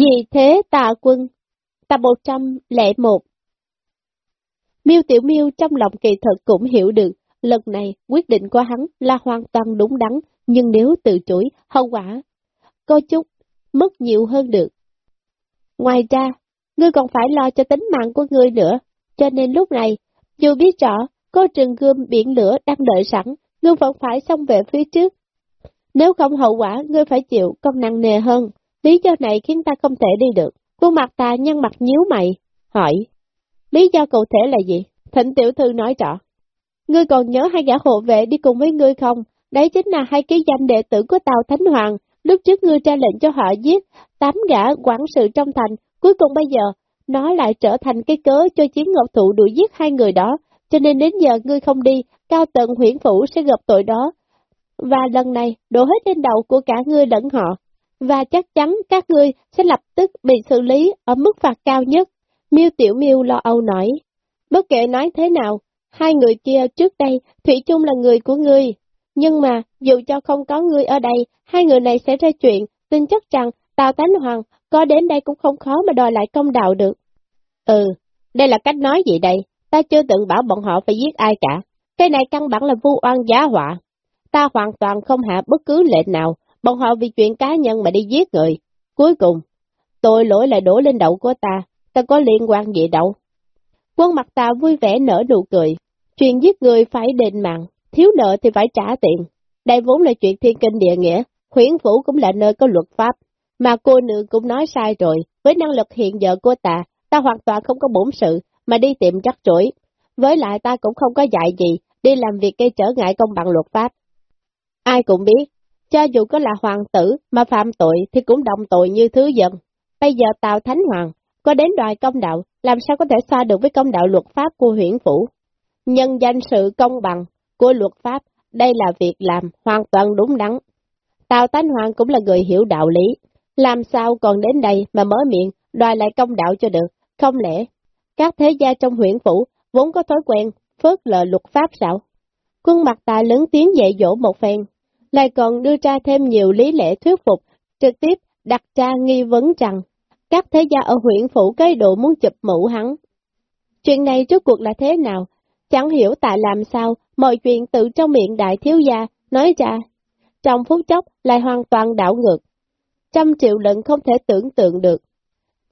Vì thế tà quân, tập 101 Miêu Tiểu Miêu trong lòng kỳ thật cũng hiểu được, lần này quyết định của hắn là hoàn toàn đúng đắn, nhưng nếu từ chối, hậu quả có chút mất nhiều hơn được. Ngoài ra, ngươi còn phải lo cho tính mạng của ngươi nữa, cho nên lúc này, dù biết rõ có trường gươm biển lửa đang đợi sẵn, ngươi vẫn phải xông về phía trước. Nếu không hậu quả, ngươi phải chịu công nặng nề hơn. Lý do này khiến ta không thể đi được. Khuôn mặt ta nhăn mặt nhíu mày, hỏi. Lý do cụ thể là gì? Thịnh tiểu thư nói rõ. Ngươi còn nhớ hai gã hộ vệ đi cùng với ngươi không? Đấy chính là hai cái danh đệ tử của Tàu Thánh Hoàng. Lúc trước ngươi ra lệnh cho họ giết tám gã quản sự trong thành. Cuối cùng bây giờ, nó lại trở thành cái cớ cho chiến ngọc thụ đuổi giết hai người đó. Cho nên đến giờ ngươi không đi, cao tận huyện phủ sẽ gặp tội đó. Và lần này, đổ hết lên đầu của cả ngươi lẫn họ. Và chắc chắn các ngươi sẽ lập tức bị xử lý ở mức phạt cao nhất. Miêu Tiểu Miêu lo âu nói. Bất kể nói thế nào, hai người kia trước đây, Thủy chung là người của ngươi. Nhưng mà, dù cho không có ngươi ở đây, hai người này sẽ ra chuyện, tin chắc rằng Tào Tánh Hoàng có đến đây cũng không khó mà đòi lại công đạo được. Ừ, đây là cách nói gì đây? Ta chưa từng bảo bọn họ phải giết ai cả. Cái này căn bản là vu oan giá họa. Ta hoàn toàn không hạ bất cứ lệnh nào, bọn họ vì chuyện cá nhân mà đi giết người. Cuối cùng, tôi lỗi lại đổ lên đầu của ta, ta có liên quan gì đâu. Quân mặt ta vui vẻ nở nụ cười, chuyện giết người phải đền mạng, thiếu nợ thì phải trả tiền. Đây vốn là chuyện thiên kinh địa nghĩa, khuyến phủ cũng là nơi có luật pháp. Mà cô nương cũng nói sai rồi, với năng lực hiện giờ của ta, ta hoàn toàn không có bổn sự, mà đi tìm rắc rối. Với lại ta cũng không có dạy gì, đi làm việc gây trở ngại công bằng luật pháp. Ai cũng biết, cho dù có là hoàng tử mà phạm tội thì cũng đồng tội như thứ dân. Bây giờ Tào Thánh Hoàng có đến đòi công đạo, làm sao có thể xa được với công đạo luật pháp của huyện phủ. Nhân danh sự công bằng của luật pháp, đây là việc làm hoàn toàn đúng đắn. Tào Thánh Hoàng cũng là người hiểu đạo lý, làm sao còn đến đây mà mở miệng đòi lại công đạo cho được, không lẽ các thế gia trong huyện phủ vốn có thói quen phớt lờ luật pháp sao? Quân mặt ta lớn tiếng dạy dỗ một phen, lại còn đưa ra thêm nhiều lý lẽ thuyết phục, trực tiếp đặt ra nghi vấn rằng các thế gia ở huyện phủ cái độ muốn chụp mũ hắn. Chuyện này trước cuộc là thế nào? Chẳng hiểu tại làm sao mọi chuyện tự trong miệng đại thiếu gia nói ra. Trong phút chốc lại hoàn toàn đảo ngược. Trăm triệu lận không thể tưởng tượng được.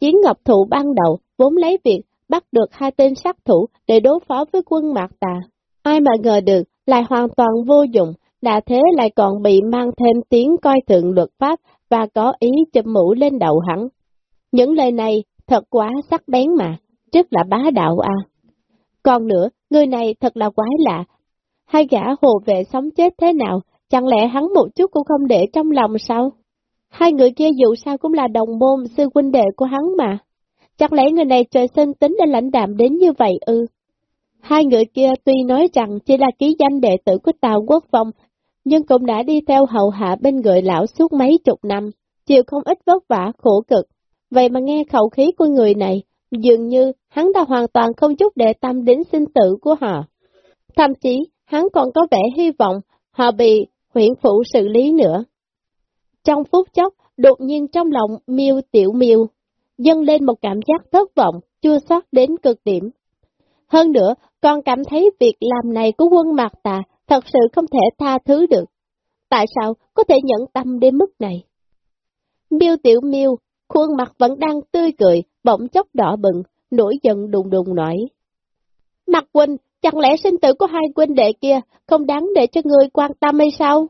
Chiến ngọc thụ ban đầu vốn lấy việc bắt được hai tên sát thủ để đối phó với quân mạc tà. Ai mà ngờ được lại hoàn toàn vô dụng, đã thế lại còn bị mang thêm tiếng coi thường luật pháp và có ý chụp mũ lên đầu hắn. Những lời này thật quá sắc bén mà, rất là bá đạo à. Còn nữa, người này thật là quái lạ. Hai gã hồ vệ sống chết thế nào, chẳng lẽ hắn một chút cũng không để trong lòng sao? Hai người kia dù sao cũng là đồng môn sư huynh đệ của hắn mà. Chẳng lẽ người này trời sinh tính đã lãnh đạm đến như vậy ư? Hai người kia tuy nói rằng chỉ là ký danh đệ tử của Tào Quốc Phong, nhưng cũng đã đi theo hậu hạ bên người lão suốt mấy chục năm, chịu không ít vất vả, khổ cực. Vậy mà nghe khẩu khí của người này, dường như hắn đã hoàn toàn không chút để tâm đến sinh tử của họ. Thậm chí, hắn còn có vẻ hy vọng họ bị huyện phủ xử lý nữa. Trong phút chốc, đột nhiên trong lòng miêu tiểu miêu, dâng lên một cảm giác thất vọng, chua xót đến cực điểm. Hơn nữa, còn cảm thấy việc làm này của quân mạc tà thật sự không thể tha thứ được. Tại sao có thể nhận tâm đến mức này? Miêu tiểu miêu, khuôn mặt vẫn đang tươi cười, bỗng chốc đỏ bừng, nổi giận đùng đùng nói. Mặt huynh, chẳng lẽ sinh tử của hai huynh đệ kia không đáng để cho người quan tâm hay sao?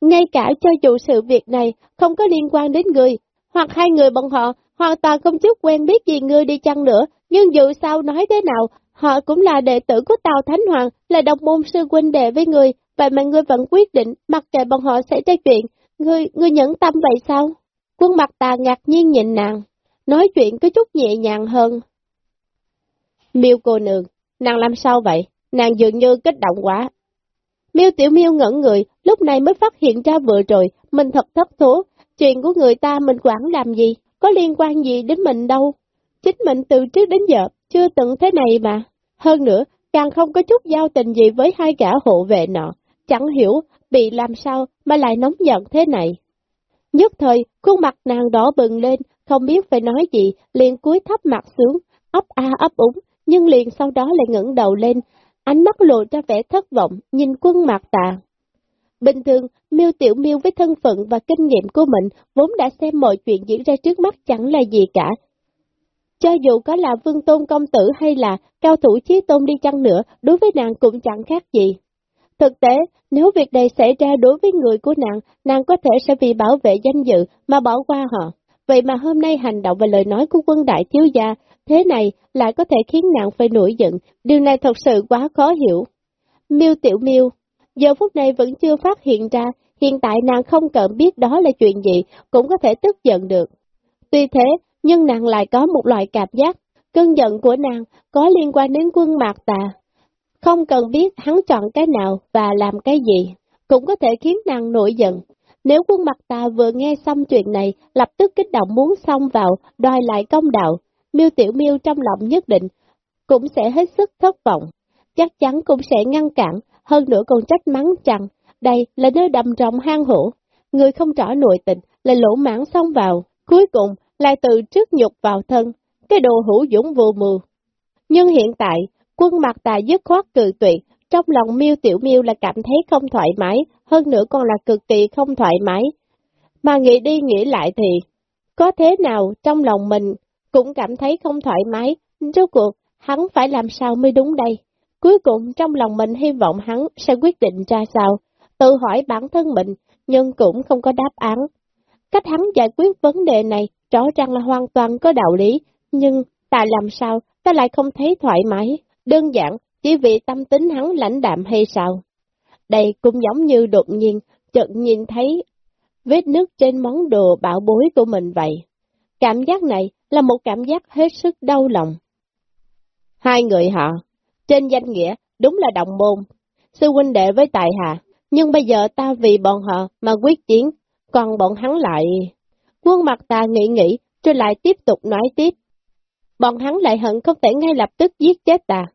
Ngay cả cho dù sự việc này không có liên quan đến người, hoặc hai người bọn họ hoàn toàn không chút quen biết gì ngươi đi chăng nữa, nhưng dù sao nói thế nào, họ cũng là đệ tử của Tào Thánh Hoàng, là đồng môn sư huynh đệ với người, vậy mà ngươi vẫn quyết định mặc kệ bọn họ sẽ ra chuyện, ngươi, ngươi nhẫn tâm vậy sao? Quân mặt tà ngạc nhiên nhìn nàng, nói chuyện có chút nhẹ nhàng hơn. Miêu cô nương, nàng làm sao vậy? Nàng dường như kích động quá. Miêu tiểu miêu ngẩn người, lúc này mới phát hiện ra vừa rồi, mình thật thất thố, chuyện của người ta mình quản làm gì, có liên quan gì đến mình đâu. Chính mình từ trước đến giờ, chưa từng thế này mà. Hơn nữa, càng không có chút giao tình gì với hai gã hộ vệ nọ, chẳng hiểu bị làm sao mà lại nóng giận thế này. Nhất thời, khuôn mặt nàng đỏ bừng lên, không biết phải nói gì, liền cúi thấp mặt xuống, ấp a ấp úng, nhưng liền sau đó lại ngẩng đầu lên, ánh mắt lộ ra vẻ thất vọng, nhìn quân mặt tà. Bình thường, miêu Tiểu miêu với thân phận và kinh nghiệm của mình vốn đã xem mọi chuyện diễn ra trước mắt chẳng là gì cả. Cho dù có là vương tôn công tử hay là cao thủ chí tôn đi chăng nữa, đối với nàng cũng chẳng khác gì. Thực tế, nếu việc này xảy ra đối với người của nàng, nàng có thể sẽ vì bảo vệ danh dự mà bỏ qua họ. Vậy mà hôm nay hành động và lời nói của quân đại thiếu gia, thế này lại có thể khiến nàng phải nổi giận, điều này thật sự quá khó hiểu. Miêu Tiểu Miêu, giờ phút này vẫn chưa phát hiện ra, hiện tại nàng không cần biết đó là chuyện gì, cũng có thể tức giận được. Tuy thế, nhưng nàng lại có một loại cảm giác, cơn giận của nàng có liên quan đến quân mạc tà. Không cần biết hắn chọn cái nào và làm cái gì, cũng có thể khiến nàng nổi giận. Nếu quân mặt tà vừa nghe xong chuyện này, lập tức kích động muốn xông vào, đòi lại công đạo, miêu tiểu miêu trong lòng nhất định, cũng sẽ hết sức thất vọng. Chắc chắn cũng sẽ ngăn cản, hơn nữa còn trách mắng rằng, đây là nơi đầm rộng hang hổ, người không rõ nội tình, lại lỗ mãn xông vào, cuối cùng lại tự trước nhục vào thân, cái đồ hữu dũng vô mưu. Nhưng hiện tại, quân mặt tà dứt khoát cự tuyệt, trong lòng miêu tiểu miêu là cảm thấy không thoải mái, hơn nữa còn là cực kỳ không thoải mái. Mà nghĩ đi nghĩ lại thì, có thế nào trong lòng mình cũng cảm thấy không thoải mái, rốt cuộc hắn phải làm sao mới đúng đây. Cuối cùng trong lòng mình hy vọng hắn sẽ quyết định ra sao, tự hỏi bản thân mình, nhưng cũng không có đáp án. Cách hắn giải quyết vấn đề này rõ ràng là hoàn toàn có đạo lý, nhưng ta làm sao ta lại không thấy thoải mái, đơn giản chỉ vì tâm tính hắn lãnh đạm hay sao? Đây cũng giống như đột nhiên, chợt nhìn thấy vết nước trên món đồ bảo bối của mình vậy. Cảm giác này là một cảm giác hết sức đau lòng. Hai người họ, trên danh nghĩa, đúng là đồng môn, sư huynh đệ với tài hạ, nhưng bây giờ ta vì bọn họ mà quyết chiến, còn bọn hắn lại... Quân mặt ta nghĩ nghĩ, rồi lại tiếp tục nói tiếp. Bọn hắn lại hận không thể ngay lập tức giết chết ta.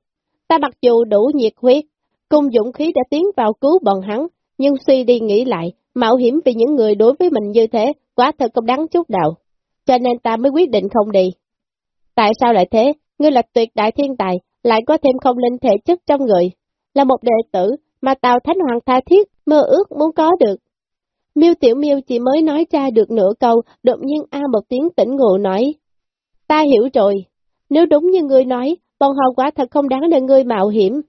Ta mặc dù đủ nhiệt huyết, cùng dũng khí đã tiến vào cứu bọn hắn, nhưng suy đi nghĩ lại, mạo hiểm vì những người đối với mình như thế, quá thật không đáng chút nào. Cho nên ta mới quyết định không đi. Tại sao lại thế? Ngươi là tuyệt đại thiên tài, lại có thêm không linh thể chất trong người. Là một đệ tử mà Tào Thánh Hoàng tha thiết, mơ ước muốn có được. Miêu Tiểu Miêu chỉ mới nói ra được nửa câu, đột nhiên a một tiếng tỉnh ngộ nói. Ta hiểu rồi, nếu đúng như ngươi nói, bọn họ quả thật không đáng để ngươi mạo hiểm.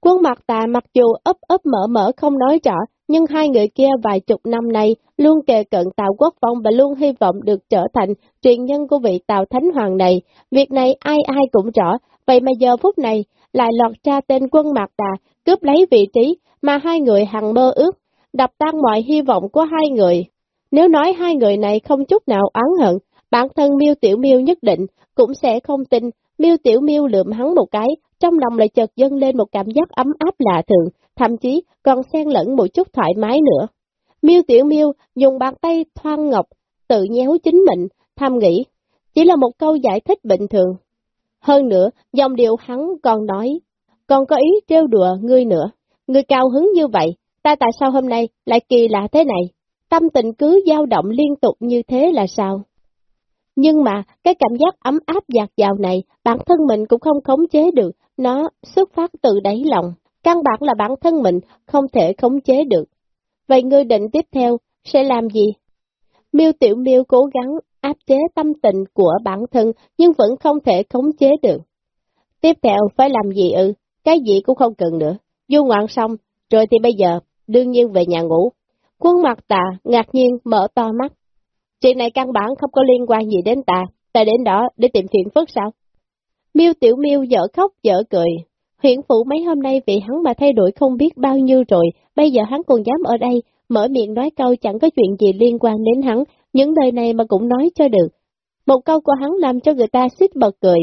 Quân mặt tà mặc dù ấp ấp mở mở không nói rõ, nhưng hai người kia vài chục năm nay luôn kề cận Tào Quốc Phong và luôn hy vọng được trở thành truyền nhân của vị Tào Thánh Hoàng này. Việc này ai ai cũng rõ, vậy mà giờ phút này lại lọt ra tên quân mặt tà, cướp lấy vị trí mà hai người hằng mơ ước, đập tan mọi hy vọng của hai người. Nếu nói hai người này không chút nào oán hận, bản thân miêu Tiểu miêu nhất định cũng sẽ không tin, miêu Tiểu miêu lượm hắn một cái, trong lòng lại chợt dâng lên một cảm giác ấm áp lạ thường, thậm chí còn xen lẫn một chút thoải mái nữa. Miêu Tiểu miêu dùng bàn tay thoang ngọc, tự nhéo chính mình, thầm nghĩ, chỉ là một câu giải thích bình thường. Hơn nữa, dòng điệu hắn còn nói, còn có ý trêu đùa ngươi nữa, ngươi cao hứng như vậy, ta tại sao hôm nay lại kỳ lạ thế này, tâm tình cứ dao động liên tục như thế là sao? Nhưng mà, cái cảm giác ấm áp dạt dào này, bản thân mình cũng không khống chế được, nó xuất phát từ đáy lòng, căn bản là bản thân mình không thể khống chế được. Vậy ngươi định tiếp theo, sẽ làm gì? Miêu Tiểu Miêu cố gắng áp chế tâm tình của bản thân, nhưng vẫn không thể khống chế được. Tiếp theo phải làm gì ư? Cái gì cũng không cần nữa. Du ngoạn xong, rồi thì bây giờ, đương nhiên về nhà ngủ. Quân mặt tà, ngạc nhiên, mở to mắt. Chuyện này căn bản không có liên quan gì đến ta, ta đến đó để tìm phiền phức sao? Miêu Tiểu Miêu dở khóc dở cười. Huyện phụ mấy hôm nay vì hắn mà thay đổi không biết bao nhiêu rồi, bây giờ hắn còn dám ở đây, mở miệng nói câu chẳng có chuyện gì liên quan đến hắn, những lời này mà cũng nói cho được. Một câu của hắn làm cho người ta xích bật cười.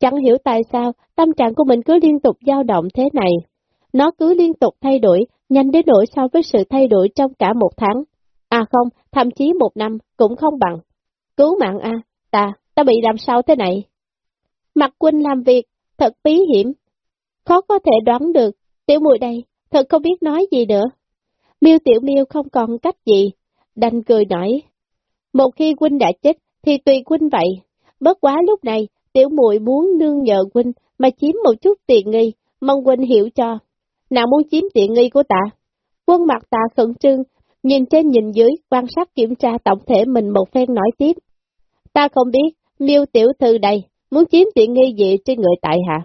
Chẳng hiểu tại sao tâm trạng của mình cứ liên tục dao động thế này. Nó cứ liên tục thay đổi, nhanh đến nỗi so với sự thay đổi trong cả một tháng. À không, thậm chí một năm cũng không bằng. Cứu mạng a, ta, ta bị làm sao thế này? Mặt quân làm việc, thật bí hiểm. Khó có thể đoán được, tiểu mùi đây, thật không biết nói gì nữa. Miêu tiểu miêu không còn cách gì, đành cười nói. Một khi huynh đã chết, thì tùy huynh vậy. Bất quá lúc này, tiểu muội muốn nương nhờ huynh mà chiếm một chút tiền nghi, mong huynh hiểu cho. Nào muốn chiếm tiện nghi của ta? Quân mặt ta khẩn trương, nhìn trên nhìn dưới, quan sát kiểm tra tổng thể mình một phen nói tiếp. Ta không biết, miêu tiểu thư đây, muốn chiếm tiện nghi gì trên người tại hạ.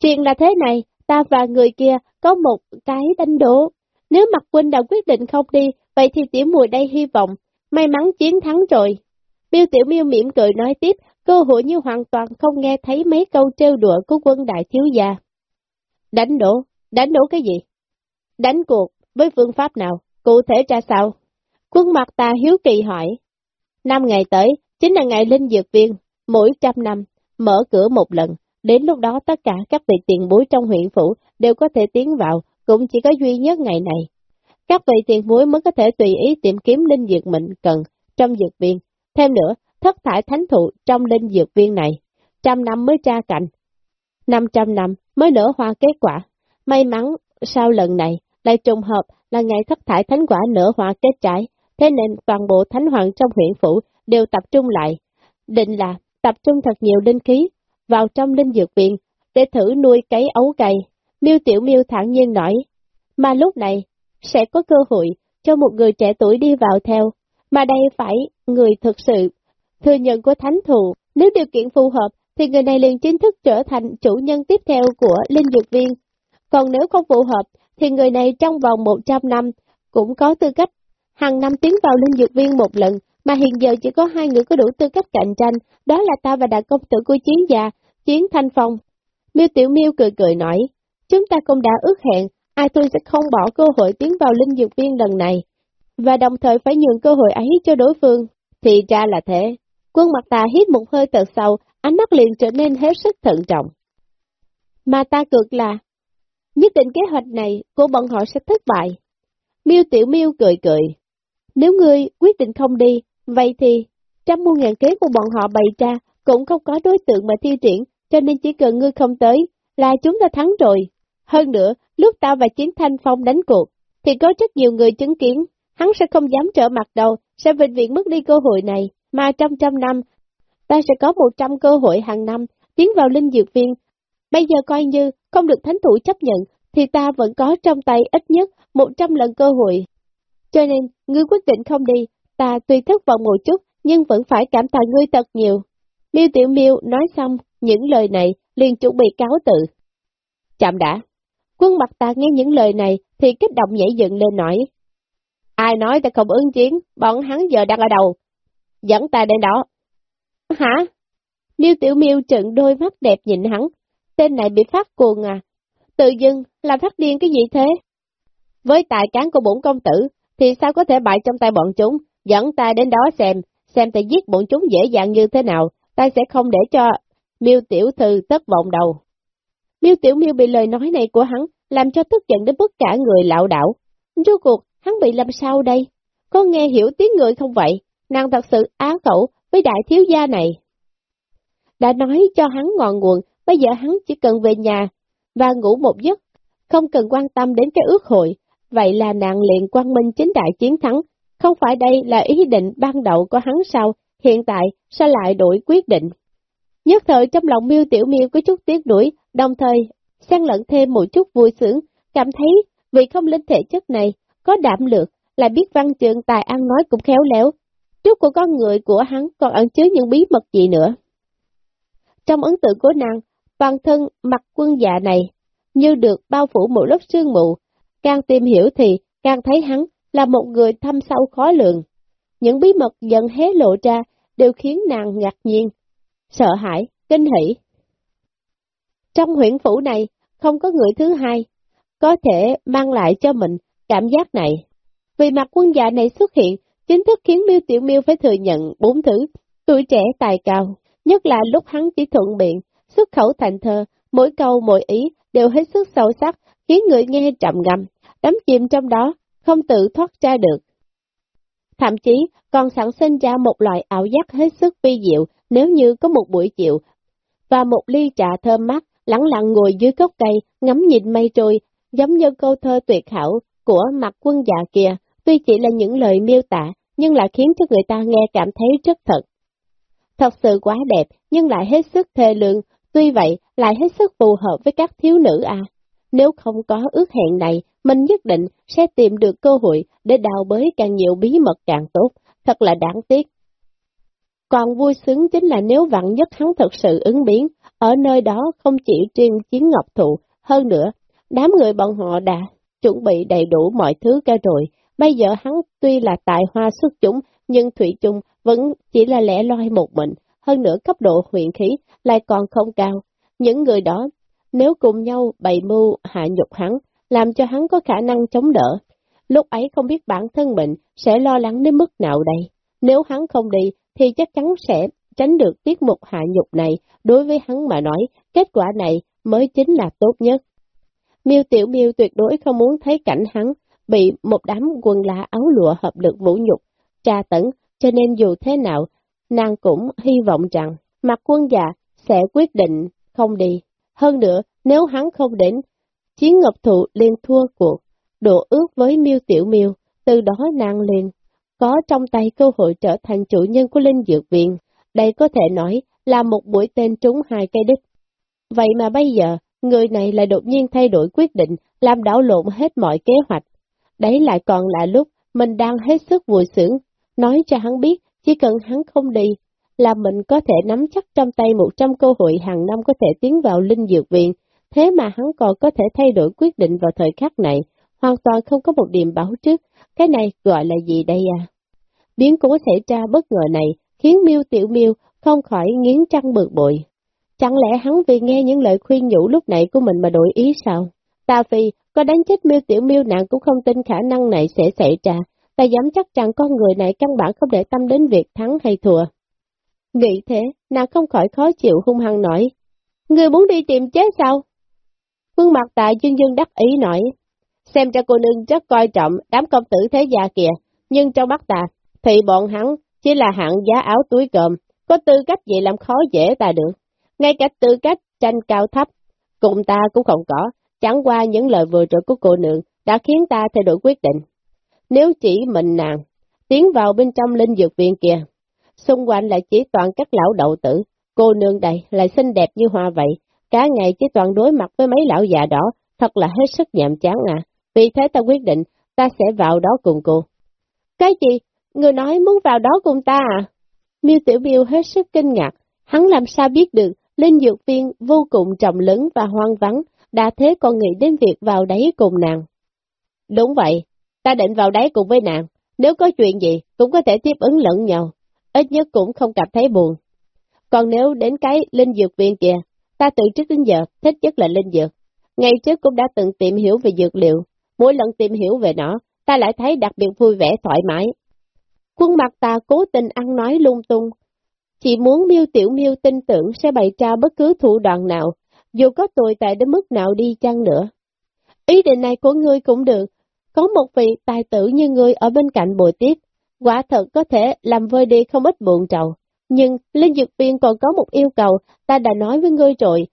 Chuyện là thế này, ta và người kia có một cái đánh đố. Nếu mặt huynh đã quyết định không đi, vậy thì tiểu mùi đây hy vọng, may mắn chiến thắng rồi. Miêu tiểu miêu mỉm cười nói tiếp, cơ hội như hoàn toàn không nghe thấy mấy câu trêu đùa của quân đại thiếu gia. Đánh đổ, đánh đấu cái gì? Đánh cuộc, với phương pháp nào, cụ thể ra sao? Quân mặt ta hiếu kỳ hỏi. Năm ngày tới, chính là ngày linh dược viên, mỗi trăm năm, mở cửa một lần, đến lúc đó tất cả các vị tiền bối trong huyện phủ đều có thể tiến vào, cũng chỉ có duy nhất ngày này. Các vị tiền bối mới có thể tùy ý tìm kiếm linh dược mình cần trong dược viên. Thêm nữa, thất thải thánh thụ trong linh dược viên này, trăm năm mới tra cạnh, năm trăm năm mới nở hoa kết quả. May mắn sau lần này lại trùng hợp là ngày thất thải thánh quả nở hoa kết trái, thế nên toàn bộ thánh hoàng trong huyện phủ đều tập trung lại. Định là tập trung thật nhiều linh khí vào trong linh dược viện để thử nuôi cấy ấu cây. Miêu Tiểu Miêu thẳng nhiên nói, mà lúc này sẽ có cơ hội cho một người trẻ tuổi đi vào theo, mà đây phải người thực sự thừa nhận của thánh thù. Nếu điều kiện phù hợp thì người này liền chính thức trở thành chủ nhân tiếp theo của linh dược viên. Còn nếu không phù hợp thì người này trong vòng 100 năm cũng có tư cách hàng năm tiến vào linh dược viên một lần, mà hiện giờ chỉ có hai người có đủ tư cách cạnh tranh, đó là ta và đại công tử của chiến già, chiến thanh phong. Miêu Tiểu Miêu cười cười nói, chúng ta cũng đã ước hẹn, ai tôi sẽ không bỏ cơ hội tiến vào linh dược viên lần này, và đồng thời phải nhường cơ hội ấy cho đối phương. Thì ra là thế. Quân mặt ta hít một hơi thật sâu, ánh mắt liền trở nên hết sức thận trọng. Mà ta cực là, nhất định kế hoạch này của bọn họ sẽ thất bại. Miêu Tiểu Miêu cười cười. Nếu ngươi quyết định không đi, vậy thì trăm muôn ngàn kế của bọn họ bày ra cũng không có đối tượng mà tiêu triển, cho nên chỉ cần ngươi không tới là chúng ta thắng rồi. Hơn nữa, lúc ta và Chiến Thanh Phong đánh cuộc, thì có rất nhiều người chứng kiến, hắn sẽ không dám trở mặt đâu, sẽ vĩnh viễn mất đi cơ hội này, mà trong trăm năm, ta sẽ có một trăm cơ hội hàng năm tiến vào linh dược viên. Bây giờ coi như không được thánh thủ chấp nhận, thì ta vẫn có trong tay ít nhất một trăm lần cơ hội. Cho nên, ngươi quyết định không đi, ta tuy thất vọng một chút, nhưng vẫn phải cảm tạ ngươi thật nhiều. Miêu Tiểu Miêu nói xong những lời này, liền chuẩn bị cáo tự. Chạm đã. Quân mặt ta nghe những lời này thì kích động nhảy dựng lên nói. Ai nói ta không ứng chiến, bọn hắn giờ đang ở đầu. Dẫn ta đến đó. Hả? Miêu Tiểu Miêu trợn đôi mắt đẹp nhìn hắn. Tên này bị phát cuồng à? Tự dưng, là phát điên cái gì thế? Với tài cán của bổn công tử, thì sao có thể bại trong tay bọn chúng? Dẫn ta đến đó xem, xem ta giết bọn chúng dễ dàng như thế nào, ta sẽ không để cho miêu tiểu thư thất vọng đầu. Miêu tiểu miêu bị lời nói này của hắn, làm cho tức giận đến bất cả người lạo đảo. Rốt cuộc, hắn bị làm sao đây? Có nghe hiểu tiếng người không vậy? Nàng thật sự á khẩu với đại thiếu gia này. Đã nói cho hắn ngọn nguồn, bây giờ hắn chỉ cần về nhà và ngủ một giấc, không cần quan tâm đến cái ước hội. Vậy là nàng liền quang minh chính đại chiến thắng, không phải đây là ý định ban đầu của hắn sao, hiện tại sao lại đổi quyết định. Nhất thời trong lòng miêu tiểu miêu có chút tiếc đuổi, đồng thời xen lẫn thêm một chút vui sướng, cảm thấy vì không linh thể chất này, có đảm lược, lại biết văn chương tài ăn nói cũng khéo léo. Trước của con người của hắn còn ẩn chứa những bí mật gì nữa. Trong ấn tượng của nàng, toàn thân mặt quân dạ này như được bao phủ một lớp sương mù, càng tìm hiểu thì càng thấy hắn là một người thâm sâu khó lường. Những bí mật dần hé lộ ra đều khiến nàng ngạc nhiên, sợ hãi, kinh hỉ. Trong huyện phủ này, không có người thứ hai, có thể mang lại cho mình cảm giác này. Vì mặt quân dạ này xuất hiện, chính thức khiến miêu tiểu miêu phải thừa nhận bốn thứ, tuổi trẻ tài cao, nhất là lúc hắn chỉ thuận miệng, xuất khẩu thành thơ, mỗi câu mỗi ý đều hết sức sâu sắc, khiến người nghe trầm ngâm, đắm chìm trong đó, không tự thoát ra được. Thậm chí còn sản sinh ra một loại ảo giác hết sức vi diệu nếu như có một buổi chiều và một ly trà thơm mát lặng lặng ngồi dưới gốc cây ngắm nhìn mây trôi giống như câu thơ tuyệt hảo của mặt quân già kia, tuy chỉ là những lời miêu tả nhưng lại khiến cho người ta nghe cảm thấy rất thật. Thật sự quá đẹp, nhưng lại hết sức thê lương tuy vậy lại hết sức phù hợp với các thiếu nữ à. Nếu không có ước hẹn này, mình nhất định sẽ tìm được cơ hội để đào bới càng nhiều bí mật càng tốt, thật là đáng tiếc. Còn vui sướng chính là nếu vặn nhất hắn thật sự ứng biến, ở nơi đó không chỉ riêng chiến ngọc thụ, hơn nữa, đám người bọn họ đã chuẩn bị đầy đủ mọi thứ cả rồi, bây giờ hắn tuy là tài hoa xuất chúng, nhưng Thủy chung vẫn chỉ là lẻ loi một mình, hơn nữa cấp độ huyền khí lại còn không cao. Những người đó, nếu cùng nhau bày mưu hạ nhục hắn, làm cho hắn có khả năng chống đỡ, lúc ấy không biết bản thân mình sẽ lo lắng đến mức nào đây. Nếu hắn không đi, thì chắc chắn sẽ tránh được tiết mục hạ nhục này, đối với hắn mà nói, kết quả này mới chính là tốt nhất. Miêu Tiểu Miêu tuyệt đối không muốn thấy cảnh hắn bị một đám quần lá áo lụa hợp lực vũ nhục, tra tấn, cho nên dù thế nào, nàng cũng hy vọng rằng mặt quân già sẽ quyết định không đi. Hơn nữa, nếu hắn không đến, Chiến Ngọc Thụ liền thua cuộc, đổ ước với Miêu Tiểu Miêu, từ đó nàng liền có trong tay cơ hội trở thành chủ nhân của Linh Dược Viện. Đây có thể nói là một buổi tên trúng hai cây đích. Vậy mà bây giờ, người này lại đột nhiên thay đổi quyết định, làm đảo lộn hết mọi kế hoạch. Đấy lại còn là lúc mình đang hết sức vui sướng, nói cho hắn biết, chỉ cần hắn không đi, là mình có thể nắm chắc trong tay 100 cơ hội hàng năm có thể tiến vào linh dược viện, thế mà hắn còn có thể thay đổi quyết định vào thời khắc này, hoàn toàn không có một điểm báo trước, cái này gọi là gì đây à? Biến cố xảy ra bất ngờ này, khiến miêu tiểu miêu không khỏi nghiến trăng bực bội. Chẳng lẽ hắn vì nghe những lời khuyên nhủ lúc nãy của mình mà đổi ý sao? Ta Phi, có đánh chết miêu tiểu miêu nàng cũng không tin khả năng này sẽ xảy ra, ta dám chắc rằng con người này căn bản không để tâm đến việc thắng hay thua. Nghĩ thế, nàng không khỏi khó chịu hung hăng nói. Người muốn đi tìm chết sao? Phương mặt tại dương dương đắc ý nói. Xem ra cô nương rất coi trọng đám công tử thế gia kìa, nhưng trong mắt ta, thì bọn hắn chỉ là hạng giá áo túi cơm, có tư cách gì làm khó dễ ta được. Ngay cả tư cách tranh cao thấp, cùng ta cũng không có, chẳng qua những lời vừa rồi của cô nương đã khiến ta thay đổi quyết định. Nếu chỉ mình nàng, tiến vào bên trong linh dược viện kia, xung quanh lại chỉ toàn các lão đậu tử, cô nương đây lại xinh đẹp như hoa vậy, cả ngày chỉ toàn đối mặt với mấy lão già đó, thật là hết sức nhàm chán à. Vì thế ta quyết định, ta sẽ vào đó cùng cô. Cái gì? Người nói muốn vào đó cùng ta à? Miêu Tiểu Miêu hết sức kinh ngạc, hắn làm sao biết được, linh dược viên vô cùng trọng lớn và hoang vắng, đã thế còn nghĩ đến việc vào đấy cùng nàng. Đúng vậy, ta định vào đấy cùng với nàng, nếu có chuyện gì cũng có thể tiếp ứng lẫn nhau, ít nhất cũng không cảm thấy buồn. Còn nếu đến cái linh dược viên kìa, ta từ trước đến giờ thích nhất là linh dược. Ngày trước cũng đã từng tìm hiểu về dược liệu, mỗi lần tìm hiểu về nó, ta lại thấy đặc biệt vui vẻ thoải mái. Quân mặt ta cố tình ăn nói lung tung, chỉ muốn miêu tiểu miêu tin tưởng sẽ bày ra bất cứ thủ đoạn nào, dù có tồi tệ đến mức nào đi chăng nữa. Ý định này của ngươi cũng được, có một vị tài tử như ngươi ở bên cạnh bồi tiếp, quả thật có thể làm vơi đi không ít buồn trầu. Nhưng Linh Dược Viên còn có một yêu cầu, ta đã nói với ngươi rồi.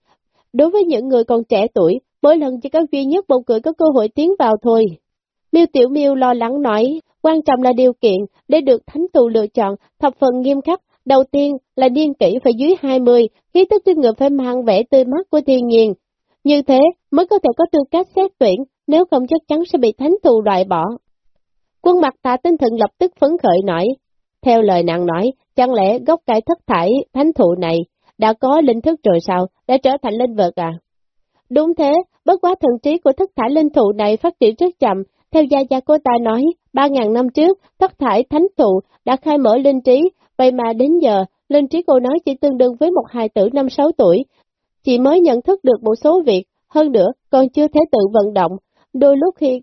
Đối với những người còn trẻ tuổi, mỗi lần chỉ có duy nhất một cửa có cơ hội tiến vào thôi. Miêu Tiểu Miêu lo lắng nói, quan trọng là điều kiện để được thánh tù lựa chọn thập phần nghiêm khắc. Đầu tiên là niên kỷ phải dưới 20, khí tức trên người phải mang vẻ tươi mát của thiên nhiên. Như thế mới có thể có tư cách xét tuyển, nếu không chắc chắn sẽ bị thánh thù loại bỏ. Quân mặt tạ tinh thần lập tức phấn khởi nói, theo lời nàng nói, chẳng lẽ gốc cải thất thải thánh thụ này đã có linh thức rồi sao, đã trở thành linh vật à? Đúng thế, bất quá thần trí của thất thải linh thụ này phát triển rất chậm, theo gia gia cô ta nói, ba ngàn năm trước, thất thải thánh thụ đã khai mở linh trí, vậy mà đến giờ, linh trí cô nói chỉ tương đương với một hài tử năm sáu tuổi, chỉ mới nhận thức được một số việc, hơn nữa còn chưa thể tự vận động, đôi lúc khi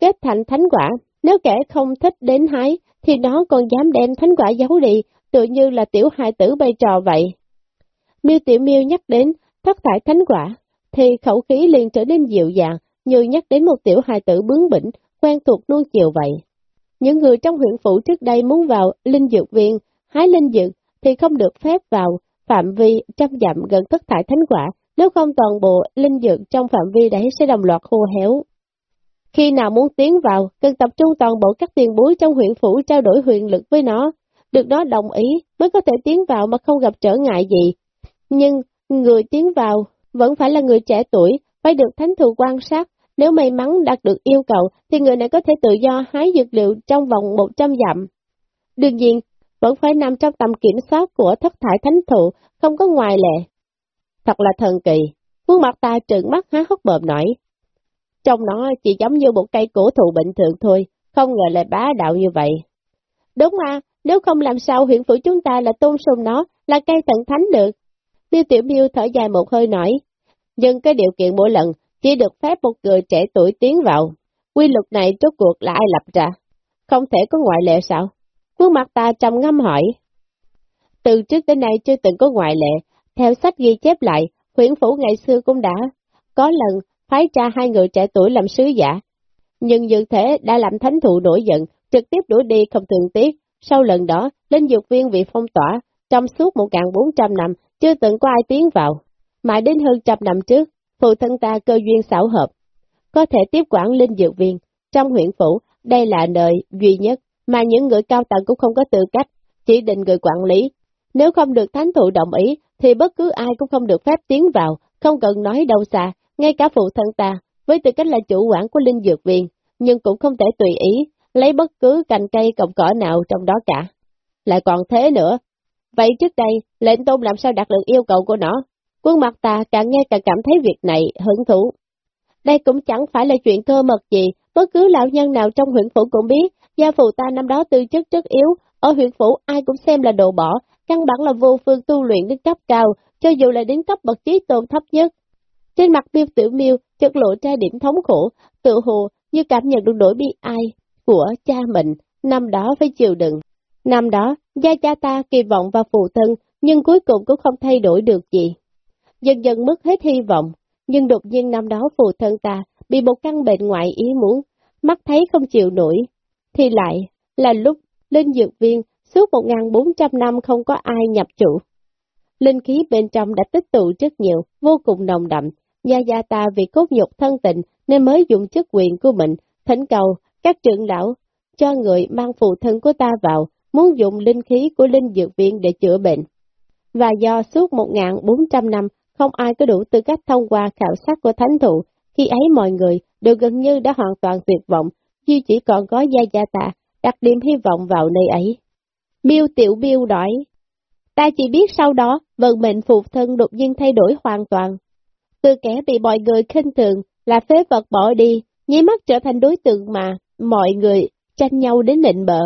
kết thành thánh quả, nếu kẻ không thích đến hái, thì nó còn dám đem thánh quả giấu đi, tự như là tiểu hài tử bay trò vậy. Miêu Tiểu Miêu nhắc đến thất thải thánh quả, thì khẩu khí liền trở nên dịu dàng, như nhắc đến một tiểu hài tử bướng bỉnh, quen thuộc nuông chiều vậy. Những người trong huyện phủ trước đây muốn vào linh dược viện, hái linh dược, thì không được phép vào phạm vi trăm dặm gần thất thải thánh quả, nếu không toàn bộ linh dược trong phạm vi đấy sẽ đồng loạt khô héo. Khi nào muốn tiến vào, cần tập trung toàn bộ các tiền bối trong huyện phủ trao đổi huyền lực với nó, được nó đồng ý mới có thể tiến vào mà không gặp trở ngại gì. Nhưng, người tiến vào vẫn phải là người trẻ tuổi, phải được thánh thù quan sát, nếu may mắn đạt được yêu cầu thì người này có thể tự do hái dược liệu trong vòng 100 dặm. Đương nhiên, vẫn phải nằm trong tầm kiểm soát của thất thải thánh thụ, không có ngoài lệ. Thật là thần kỳ, khuôn mặt ta trợn mắt há hốc bợm nổi. Trong nó chỉ giống như một cây cổ thụ bình thường thôi, không ngờ lại bá đạo như vậy. Đúng à, nếu không làm sao huyện phủ chúng ta là tôn sùng nó, là cây thần thánh được. Miêu tiểu miêu thở dài một hơi nổi. Nhưng cái điều kiện mỗi lần chỉ được phép một người trẻ tuổi tiến vào. Quy luật này rốt cuộc là ai lập ra? Không thể có ngoại lệ sao? Khuôn mặt ta trầm ngâm hỏi. Từ trước đến nay chưa từng có ngoại lệ, theo sách ghi chép lại, huyện phủ ngày xưa cũng đã có lần phái cha hai người trẻ tuổi làm sứ giả. Nhưng như thế đã làm thánh thụ nổi giận, trực tiếp đuổi đi không thường tiếc. Sau lần đó, linh dược viên bị phong tỏa, trong suốt 1.400 năm, chưa từng có ai tiến vào. Mãi đến hơn trăm năm trước, phụ thân ta cơ duyên xảo hợp, có thể tiếp quản linh dược viên. Trong huyện phủ, đây là nơi duy nhất mà những người cao tầng cũng không có tư cách, chỉ định người quản lý. Nếu không được thánh thụ đồng ý, thì bất cứ ai cũng không được phép tiến vào, không cần nói đâu xa, ngay cả phụ thân ta, với tư cách là chủ quản của linh dược viện nhưng cũng không thể tùy ý, lấy bất cứ cành cây cọng cỏ nào trong đó cả. Lại còn thế nữa. Vậy trước đây, lệnh tôn làm sao đạt được yêu cầu của nó? Quân mặt ta càng nghe càng cảm thấy việc này hứng thú. Đây cũng chẳng phải là chuyện cơ mật gì, bất cứ lão nhân nào trong huyện phủ cũng biết, gia phụ ta năm đó tư chất rất yếu, ở huyện phủ ai cũng xem là đồ bỏ, căn bản là vô phương tu luyện đến cấp cao, cho dù là đến cấp bậc trí tôn thấp nhất. Trên mặt tiêu tiểu miêu chất lộ ra điểm thống khổ, tự hồ như cảm nhận được nỗi bi ai của cha mình, năm đó phải chịu đựng. Năm đó, gia cha ta kỳ vọng vào phụ thân, nhưng cuối cùng cũng không thay đổi được gì. Dần dần mất hết hy vọng, nhưng đột nhiên năm đó phụ thân ta bị một căn bệnh ngoại ý muốn, mắt thấy không chịu nổi, thì lại là lúc linh dược viên suốt 1.400 năm không có ai nhập chủ. Linh khí bên trong đã tích tụ rất nhiều, vô cùng nồng đậm, Gia Gia ta vì cốt nhục thân tình nên mới dùng chức quyền của mình, thỉnh cầu các trưởng lão cho người mang phụ thân của ta vào, muốn dùng linh khí của linh dược viện để chữa bệnh. Và do suốt 1.400 năm không ai có đủ tư cách thông qua khảo sát của thánh thụ, khi ấy mọi người đều gần như đã hoàn toàn tuyệt vọng, duy chỉ còn có Gia Gia ta đặt điểm hy vọng vào nơi ấy. Miêu Tiểu Miêu nói, ta chỉ biết sau đó vận mệnh phụ thân đột nhiên thay đổi hoàn toàn. Từ kẻ bị mọi người khinh thường là phế vật bỏ đi, nháy mắt trở thành đối tượng mà mọi người tranh nhau đến nịnh bợ.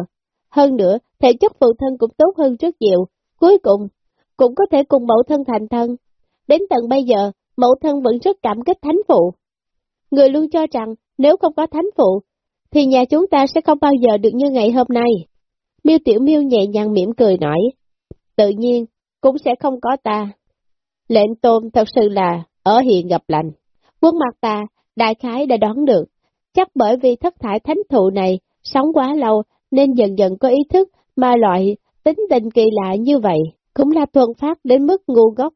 Hơn nữa, thể chất phụ thân cũng tốt hơn rất nhiều, cuối cùng cũng có thể cùng mẫu thân thành thân. Đến tận bây giờ, mẫu thân vẫn rất cảm kích thánh phụ. Người luôn cho rằng nếu không có thánh phụ, thì nhà chúng ta sẽ không bao giờ được như ngày hôm nay. Miêu Tiểu Miêu nhẹ nhàng mỉm cười nói, tự nhiên cũng sẽ không có ta. Lệnh tôn thật sự là ở hiện gặp lành. Quân mặt ta, đại khái đã đoán được, chắc bởi vì thất thải thánh thụ này sống quá lâu nên dần dần có ý thức mà loại tính tình kỳ lạ như vậy cũng là thuần phát đến mức ngu ngốc.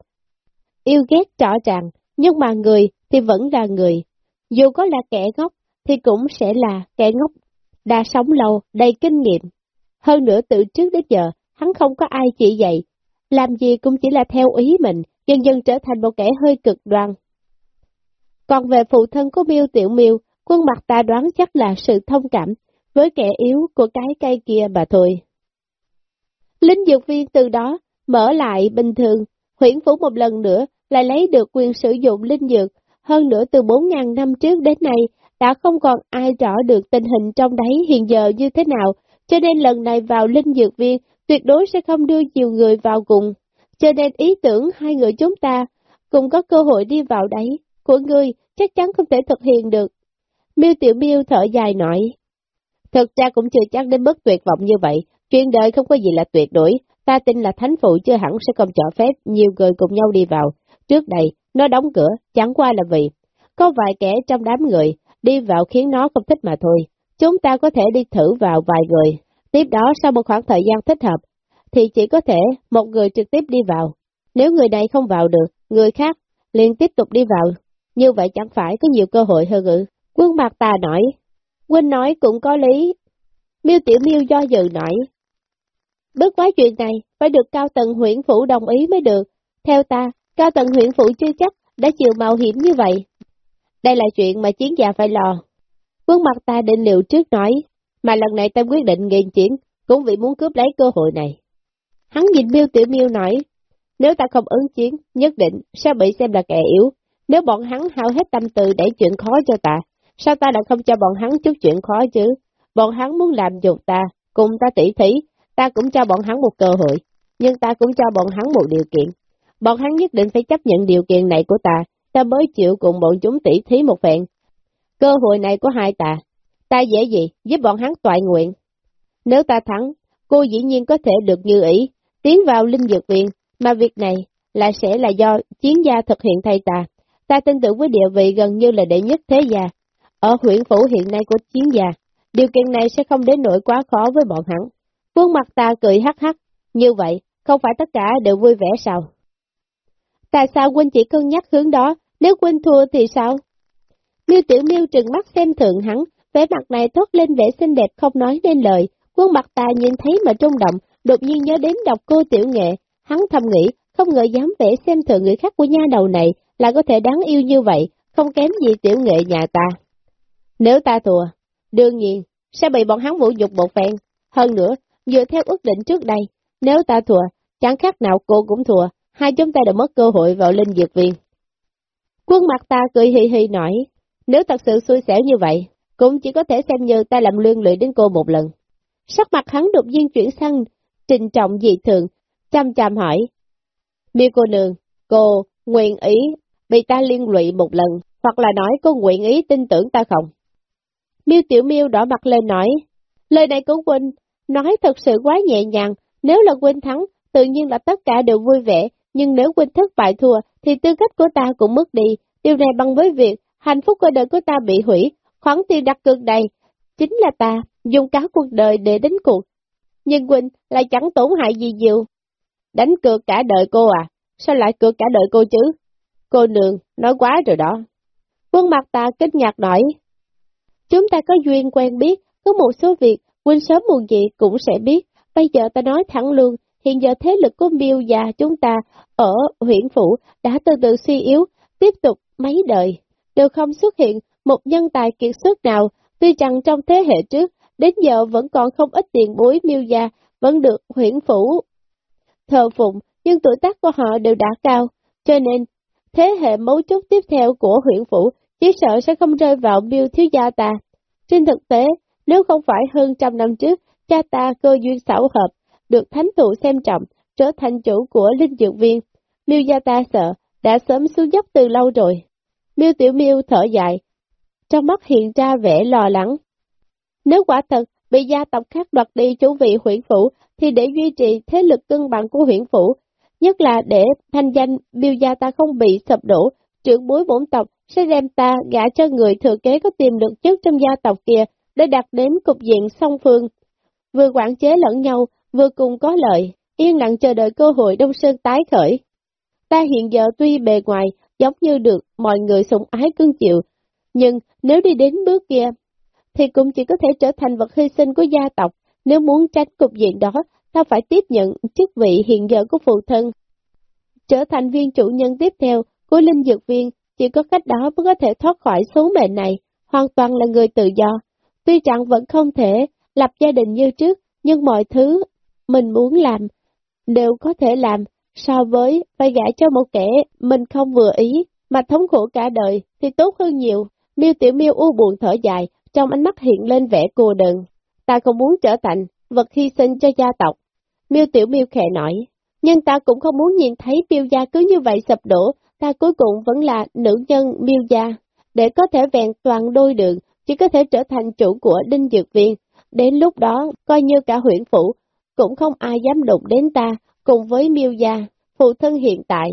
Yêu ghét rõ ràng, nhưng mà người thì vẫn là người. Dù có là kẻ ngốc thì cũng sẽ là kẻ ngốc, đã sống lâu, đầy kinh nghiệm. Hơn nữa từ trước đến giờ, hắn không có ai chỉ dạy, làm gì cũng chỉ là theo ý mình, dần dần trở thành một kẻ hơi cực đoan. Còn về phụ thân của miêu Tiểu miêu quân mặt ta đoán chắc là sự thông cảm với kẻ yếu của cái cây kia mà thôi. Linh dược viên từ đó mở lại bình thường, huyển phủ một lần nữa lại lấy được quyền sử dụng linh dược, hơn nữa từ 4.000 năm trước đến nay đã không còn ai rõ được tình hình trong đấy hiện giờ như thế nào, cho nên lần này vào linh dược viên tuyệt đối sẽ không đưa nhiều người vào cùng. Cho nên ý tưởng hai người chúng ta cùng có cơ hội đi vào đấy, của ngươi chắc chắn không thể thực hiện được. Miêu Tiểu Miêu thở dài nói, thực ra cũng chưa chắc đến mức tuyệt vọng như vậy, chuyện đời không có gì là tuyệt đối, ta tin là thánh phụ chưa hẳn sẽ không cho phép nhiều người cùng nhau đi vào. Trước đây, nó đóng cửa, chẳng qua là vì, có vài kẻ trong đám người đi vào khiến nó không thích mà thôi. Chúng ta có thể đi thử vào vài người, tiếp đó sau một khoảng thời gian thích hợp, thì chỉ có thể một người trực tiếp đi vào. Nếu người này không vào được, người khác liền tiếp tục đi vào. Như vậy chẳng phải có nhiều cơ hội hơn ư. Quân mặt ta nói, quân nói cũng có lý. Miêu Tiểu Miêu do dự nói. Bước quá chuyện này, phải được cao tầng huyện phủ đồng ý mới được. Theo ta, cao tầng huyện phủ chưa chắc đã chịu mạo hiểm như vậy. Đây là chuyện mà chiến gia phải lo. Quân mặt ta định liệu trước nói, mà lần này ta quyết định nghiền chiến, cũng vì muốn cướp lấy cơ hội này. Hắn nhìn miêu tiểu miêu nói, nếu ta không ứng chiến, nhất định sẽ bị xem là kẻ yếu. Nếu bọn hắn hao hết tâm tư để chuyện khó cho ta, sao ta lại không cho bọn hắn chút chuyện khó chứ? Bọn hắn muốn làm dục ta, cùng ta tỉ thí, ta cũng cho bọn hắn một cơ hội, nhưng ta cũng cho bọn hắn một điều kiện. Bọn hắn nhất định phải chấp nhận điều kiện này của ta, ta mới chịu cùng bọn chúng tỉ thí một phen. Cơ hội này của hai ta, ta dễ gì giúp bọn hắn toại nguyện. Nếu ta thắng, cô dĩ nhiên có thể được như ý, tiến vào linh dược viện, mà việc này là sẽ là do chiến gia thực hiện thay ta. Ta tin tưởng với địa vị gần như là đệ nhất thế gia. Ở huyện phủ hiện nay của chiến gia, điều kiện này sẽ không đến nỗi quá khó với bọn hắn. Khuôn mặt ta cười hắc hắc, như vậy, không phải tất cả đều vui vẻ sao? Tại sao huynh chỉ cân nhắc hướng đó, nếu huynh thua thì sao? Miêu Tiểu Miêu trừng mắt xem thượng hắn, vẻ mặt này thoát lên vẻ xinh đẹp không nói nên lời, khuôn mặt ta nhìn thấy mà trung động, đột nhiên nhớ đến đọc cô tiểu nghệ, hắn thầm nghĩ, không ngờ dám vẻ xem thường người khác của nha đầu này là có thể đáng yêu như vậy, không kém gì tiểu nghệ nhà ta. Nếu ta thua, đương nhiên, sẽ bị bọn hắn vũ nhục một phen. Hơn nữa, dựa theo ước định trước đây, nếu ta thua, chẳng khác nào cô cũng thua, hai chúng ta đã mất cơ hội vào linh dược viên. Quân mặt ta cười hì hì nói, nếu thật sự xui xẻo như vậy, cũng chỉ có thể xem như ta làm lương lụy đến cô một lần. Sắc mặt hắn đột nhiên chuyển sang, trình trọng dị thường, chăm chăm hỏi. Miêu cô nương, cô nguyện ý bị ta liên lụy một lần, hoặc là nói cô nguyện ý tin tưởng ta không? Miêu tiểu miêu đỏ mặt lên nói, lời này của Quynh nói thật sự quá nhẹ nhàng, nếu là Quynh thắng, tự nhiên là tất cả đều vui vẻ, nhưng nếu Quynh thất bại thua, thì tư cách của ta cũng mất đi, điều này bằng với việc hạnh phúc cuộc đời của ta bị hủy, khoản tiền đặt cược này, chính là ta dùng cả cuộc đời để đánh cuộc. Nhưng huynh lại chẳng tổn hại gì nhiều. Đánh cược cả đời cô à? Sao lại cược cả đời cô chứ? Cô nương, nói quá rồi đó. Quân mặt ta kinh ngạc nói. Chúng ta có duyên quen biết, có một số việc, huynh sớm muộn gì cũng sẽ biết. Bây giờ ta nói thẳng luôn, hiện giờ thế lực của miêu già chúng ta ở huyện phủ đã từ từ suy yếu, tiếp tục mấy đời, đều không xuất hiện một nhân tài kiệt xuất nào, tuy rằng trong thế hệ trước, đến giờ vẫn còn không ít tiền bối miêu gia, vẫn được huyện phủ thờ phụng, nhưng tuổi tác của họ đều đã cao, cho nên thế hệ mấu chốt tiếp theo của huyện phủ chỉ sợ sẽ không rơi vào miêu thiếu gia ta. Trên thực tế, nếu không phải hơn trăm năm trước, cha ta cơ duyên xảo hợp, được thánh thụ xem trọng, trở thành chủ của linh dược viên, miêu gia ta sợ, đã sớm xuống dốc từ lâu rồi. Miêu tiểu miêu thở dài, trong mắt hiện ra vẻ lo lắng. Nếu quả thật bị gia tộc khác đoạt đi chủ vị huyện phủ, thì để duy trì thế lực cân bằng của huyện phủ, nhất là để thanh danh biêu gia ta không bị sập đổ, trưởng bối bổn tộc sẽ đem ta gả cho người thừa kế có tiềm lực chất trong gia tộc kia để đạt đến cục diện song phương. Vừa quản chế lẫn nhau, vừa cùng có lợi, yên lặng chờ đợi cơ hội Đông Sơn tái khởi. Ta hiện giờ tuy bề ngoài giống như được mọi người sủng ái cưng chịu, nhưng nếu đi đến bước kia, thì cũng chỉ có thể trở thành vật hy sinh của gia tộc. Nếu muốn tránh cục diện đó, ta phải tiếp nhận chức vị hiện giờ của phụ thân. Trở thành viên chủ nhân tiếp theo của linh dược viên, chỉ có cách đó mới có thể thoát khỏi số mệnh này, hoàn toàn là người tự do. Tuy rằng vẫn không thể lập gia đình như trước, nhưng mọi thứ mình muốn làm đều có thể làm so với phải gả cho một kẻ mình không vừa ý mà thống khổ cả đời thì tốt hơn nhiều. Miêu Tiểu Miêu u buồn thở dài, trong ánh mắt hiện lên vẻ cô đơn. Ta không muốn trở thành vật hy sinh cho gia tộc. Miêu Tiểu Miêu khẽ nói, nhưng ta cũng không muốn nhìn thấy Miêu gia cứ như vậy sập đổ, ta cuối cùng vẫn là nữ nhân Miêu gia. Để có thể vẹn toàn đôi đường, chỉ có thể trở thành chủ của Đinh Dược Viên. Đến lúc đó, coi như cả huyện phủ, cũng không ai dám đụng đến ta, cùng với Miêu gia, phụ thân hiện tại.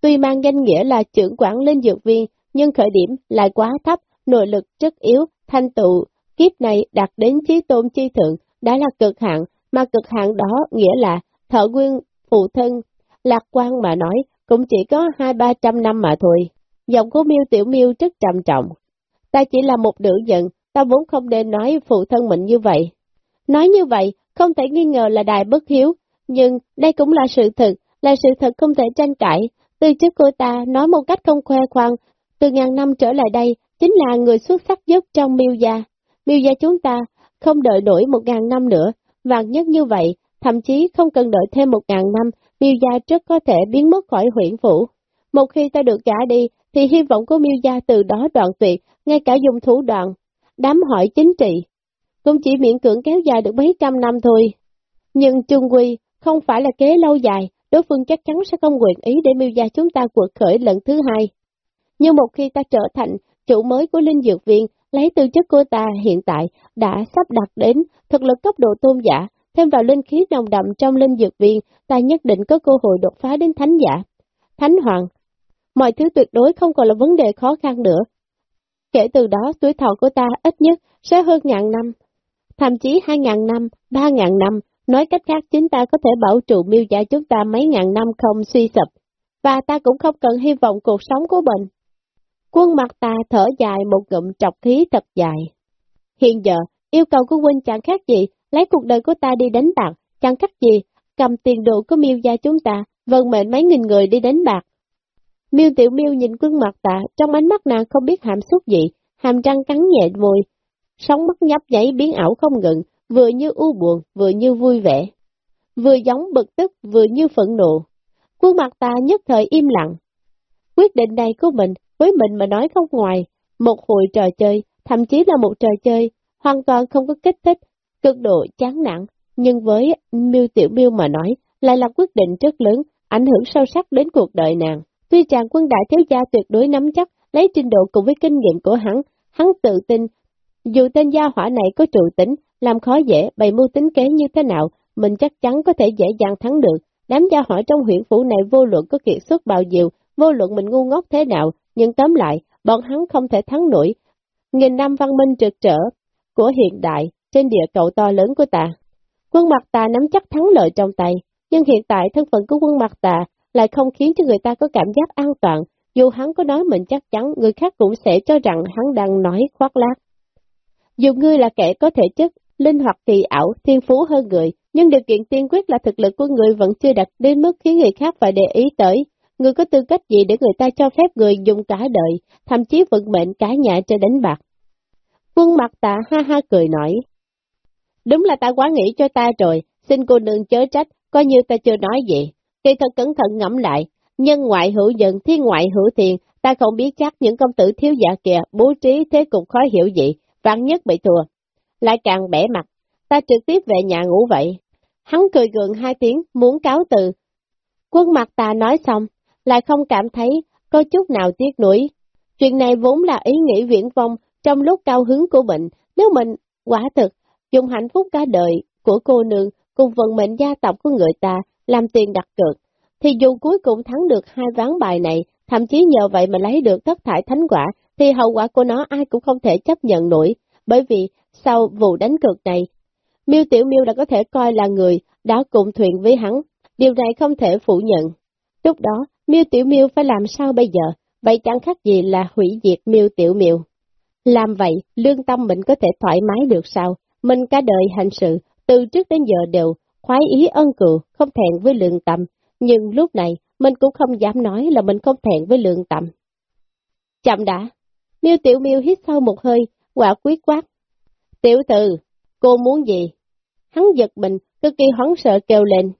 Tuy mang danh nghĩa là trưởng quản linh dược viên, nhưng khởi điểm lại quá thấp, nội lực rất yếu, thanh tụ, kiếp này đạt đến trí tôn chi thượng, đã là cực hạn, mà cực hạn đó nghĩa là thợ nguyên phụ thân, lạc quan mà nói, cũng chỉ có hai ba trăm năm mà thôi. Giọng của miêu tiểu miêu rất trầm trọng. Ta chỉ là một nữ giận, ta vốn không nên nói phụ thân mình như vậy. Nói như vậy, không thể nghi ngờ là đài bất hiếu, nhưng đây cũng là sự thật, là sự thật không thể tranh cãi. Từ trước cô ta nói một cách không khoe khoang, từ ngàn năm trở lại đây, chính là người xuất sắc nhất trong miêu gia. Miêu gia chúng ta không đợi nổi một ngàn năm nữa, vàng nhất như vậy, thậm chí không cần đợi thêm một ngàn năm, miêu gia rất có thể biến mất khỏi huyện phủ. Một khi ta được gả đi, thì hy vọng của miêu gia từ đó đoạn tuyệt, ngay cả dùng thủ đoạn, đám hỏi chính trị. Cũng chỉ miễn cưỡng kéo dài được mấy trăm năm thôi. Nhưng chung quy, không phải là kế lâu dài, đối phương chắc chắn sẽ không nguyện ý để miêu gia chúng ta cuộc khởi lần thứ hai. Nhưng một khi ta trở thành chủ mới của Linh Dược Viên, lấy tư chất của ta hiện tại đã sắp đặt đến thực lực cấp độ tôn giả, thêm vào linh khí nồng đậm trong Linh Dược Viên, ta nhất định có cơ hội đột phá đến thánh giả. Thánh Hoàng, mọi thứ tuyệt đối không còn là vấn đề khó khăn nữa. Kể từ đó, tuổi thọ của ta ít nhất sẽ hơn ngàn năm, thậm chí hai ngàn năm, ba ngàn năm, nói cách khác chính ta có thể bảo trụ miêu gia chúng ta mấy ngàn năm không suy sụp, và ta cũng không cần hy vọng cuộc sống của mình. Quân mặt ta thở dài một ngụm trọc khí thật dài. Hiện giờ, yêu cầu của huynh chẳng khác gì, lấy cuộc đời của ta đi đánh bạc, chẳng khác gì, cầm tiền đồ của miêu gia chúng ta, vận mệnh mấy nghìn người đi đánh bạc. Miêu tiểu miêu nhìn quân mặt ta, trong ánh mắt nàng không biết hàm xúc gì, hàm răng cắn nhẹ môi, sóng mắt nhấp nháy biến ảo không ngừng, vừa như u buồn, vừa như vui vẻ. Vừa giống bực tức, vừa như phẫn nộ. Quân mặt ta nhất thời im lặng. Quyết định này của mình, với mình mà nói không ngoài, một hồi trò chơi, thậm chí là một trò chơi, hoàn toàn không có kích thích, cực độ chán nặng, nhưng với miêu tiểu miêu mà nói, lại là quyết định rất lớn, ảnh hưởng sâu sắc đến cuộc đời nàng. Tuy chàng quân đại thiếu gia tuyệt đối nắm chắc, lấy trình độ cùng với kinh nghiệm của hắn, hắn tự tin, dù tên gia hỏa này có trụ tính, làm khó dễ, bày mưu tính kế như thế nào, mình chắc chắn có thể dễ dàng thắng được. Đám gia hỏa trong huyện phủ này vô luận có kiệt xuất bao nhiêu, vô luận mình ngu ngốc thế nào, nhưng tóm lại, bọn hắn không thể thắng nổi. Nghìn năm văn minh trực trở của hiện đại trên địa cầu to lớn của ta. Quân mặt ta nắm chắc thắng lợi trong tay, nhưng hiện tại thân phận của quân mặt ta lại không khiến cho người ta có cảm giác an toàn, dù hắn có nói mình chắc chắn, người khác cũng sẽ cho rằng hắn đang nói khoác lác. Dù ngươi là kẻ có thể chất, linh hoạt kỳ ảo, thiên phú hơn người, nhưng điều kiện tiên quyết là thực lực của người vẫn chưa đạt đến mức khiến người khác phải để ý tới. Người có tư cách gì để người ta cho phép người dùng cả đời, thậm chí vận mệnh cả nhà cho đánh bạc. Quân mặt tạ ha ha cười nói. Đúng là ta quá nghĩ cho ta rồi, xin cô nương chớ trách, coi như ta chưa nói gì. Kỳ thật cẩn thận ngẫm lại, nhân ngoại hữu nhân, thiên ngoại hữu thiền, ta không biết chắc những công tử thiếu giả kìa bố trí thế cục khó hiểu gì, vạn nhất bị thua. Lại càng bẻ mặt, ta trực tiếp về nhà ngủ vậy. Hắn cười gượng hai tiếng, muốn cáo từ. Quân mặt ta nói xong, lại không cảm thấy có chút nào tiếc nuối. Chuyện này vốn là ý nghĩ viễn vong trong lúc cao hứng của mình, nếu mình quả thực dùng hạnh phúc cả đời của cô nương cùng vận mệnh gia tộc của người ta làm tiền đặt cược, thì dù cuối cùng thắng được hai ván bài này, thậm chí nhờ vậy mà lấy được thất thải thánh quả, thì hậu quả của nó ai cũng không thể chấp nhận nổi, bởi vì sau vụ đánh cược này, Miêu Tiểu Miêu đã có thể coi là người đã cùng thuyền với hắn, điều này không thể phủ nhận. Lúc đó, Miêu Tiểu Miêu phải làm sao bây giờ, vậy chẳng khác gì là hủy diệt Miêu Tiểu Miêu. Làm vậy, lương tâm mình có thể thoải mái được sao? Mình cả đời hành sự, từ trước đến giờ đều khoái ý ân cừu, không thẹn với lương tâm, nhưng lúc này mình cũng không dám nói là mình không thẹn với lương tâm. Chậm đã, miêu tiểu miêu hít sâu một hơi, quả quyết quát. Tiểu từ, cô muốn gì? Hắn giật mình, cực kỳ hoảng sợ kêu lên.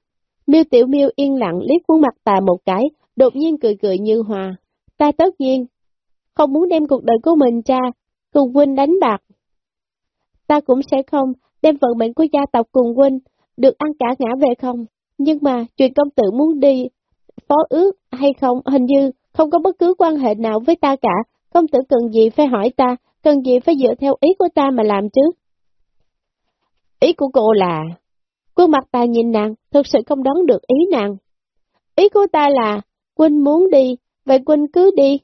Miêu tiểu miêu yên lặng liếc khuôn mặt tà một cái, đột nhiên cười cười như hòa. Ta tất nhiên, không muốn đem cuộc đời của mình ra, cùng huynh đánh bạc. Ta cũng sẽ không đem vận mệnh của gia tộc cùng huynh, được ăn cả ngã về không. Nhưng mà, chuyện công tử muốn đi, phó ước hay không, hình như không có bất cứ quan hệ nào với ta cả, công tử cần gì phải hỏi ta, cần gì phải dựa theo ý của ta mà làm chứ. Ý của cô là, khuôn mặt ta nhìn nàng, thực sự không đoán được ý nàng. Ý của ta là, Quynh muốn đi, vậy Quynh cứ đi,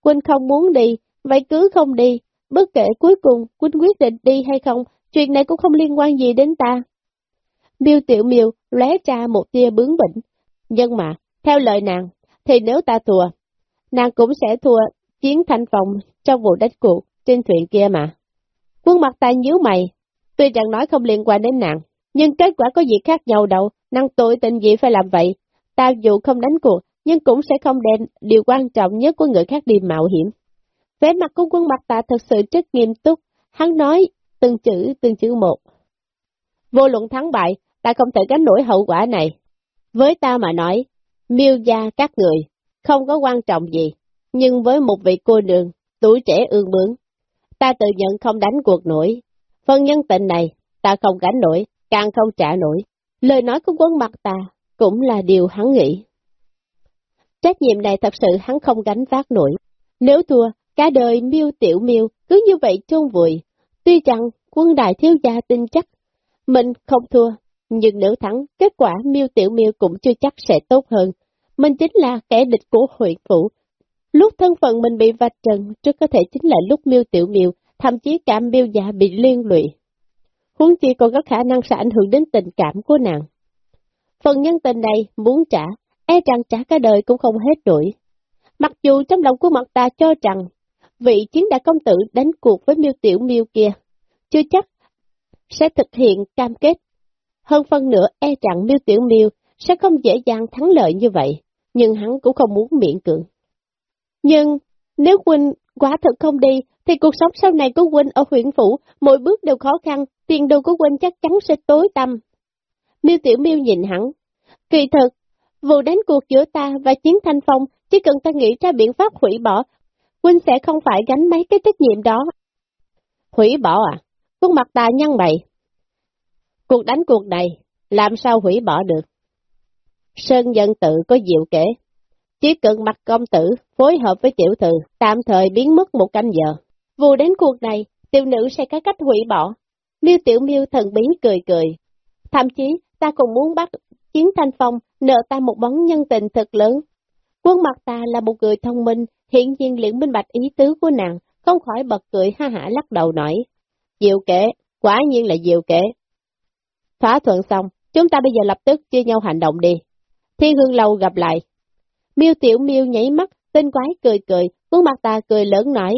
Quynh không muốn đi, vậy cứ không đi, bất kể cuối cùng Quynh quyết định đi hay không, chuyện này cũng không liên quan gì đến ta. Miêu tiểu miêu lóe ra một tia bướng bỉnh, nhưng mà, theo lời nàng, thì nếu ta thua, nàng cũng sẽ thua chiến thanh phòng trong vụ đánh cuộc trên thuyền kia mà. Quân mặt ta nhíu mày, tuy rằng nói không liên quan đến nàng, nhưng kết quả có gì khác nhau đâu, năng tội tình gì phải làm vậy. Ta dù không đánh cuộc, nhưng cũng sẽ không đem điều quan trọng nhất của người khác đi mạo hiểm. Vẻ mặt của quân mặt ta thật sự rất nghiêm túc, hắn nói từng chữ từng chữ một. Vô luận thắng bại, ta không thể gánh nổi hậu quả này. Với ta mà nói, miêu gia các người, không có quan trọng gì, nhưng với một vị cô nương, tuổi trẻ ương bướng, ta tự nhận không đánh cuộc nổi. Phần nhân tình này, ta không gánh nổi, càng không trả nổi. Lời nói của quân mặt ta cũng là điều hắn nghĩ. Trách nhiệm này thật sự hắn không gánh vác nổi. Nếu thua, cả đời miêu tiểu miêu cứ như vậy chôn vùi. Tuy rằng quân đại thiếu gia tin chắc mình không thua, nhưng nếu thắng, kết quả miêu tiểu miêu cũng chưa chắc sẽ tốt hơn. Mình chính là kẻ địch của huyện phủ. Lúc thân phận mình bị vạch trần, trước có thể chính là lúc miêu tiểu miêu, thậm chí cả miêu già bị liên lụy. Huống chi còn có khả năng sẽ ảnh hưởng đến tình cảm của nàng. Phần nhân tình này muốn trả, e rằng trả cả đời cũng không hết đuổi. Mặc dù trong lòng của mặt ta cho rằng, vị chiến đại công tử đánh cuộc với miêu tiểu miêu kia, chưa chắc sẽ thực hiện cam kết. Hơn phân nữa e rằng miêu tiểu miêu sẽ không dễ dàng thắng lợi như vậy, nhưng hắn cũng không muốn miễn cưỡng. Nhưng nếu Huynh quả thật không đi, thì cuộc sống sau này của Huynh ở huyện phủ, mỗi bước đều khó khăn, tiền đồ của Huynh chắc chắn sẽ tối tăm. Miêu Tiểu Miêu nhìn hắn. Kỳ thật vụ đánh cuộc giữa ta và Chiến Thanh Phong, chỉ cần ta nghĩ ra biện pháp hủy bỏ, Huynh sẽ không phải gánh mấy cái trách nhiệm đó. Hủy bỏ à? Khuôn mặt ta nhăn mày. Cuộc đánh cuộc này, làm sao hủy bỏ được? Sơn dân tự có diệu kể. Chỉ cần mặt công tử phối hợp với tiểu thư, tạm thời biến mất một canh giờ. Vụ đến cuộc này, tiểu nữ sẽ có cách hủy bỏ. Miêu tiểu miêu thần bí cười cười. Thậm chí, ta còn muốn bắt chiến thanh phong nợ ta một món nhân tình thật lớn. Quân mặt ta là một người thông minh, hiện nhiên liễn minh bạch ý tứ của nàng, không khỏi bật cười ha hả lắc đầu nói. Diệu kể, quả nhiên là diệu kể. Thỏa thuận xong, chúng ta bây giờ lập tức chia nhau hành động đi. Thiên hương lâu gặp lại. Miêu tiểu miêu nhảy mắt, tinh quái cười cười, quân mặt ta cười lớn nói.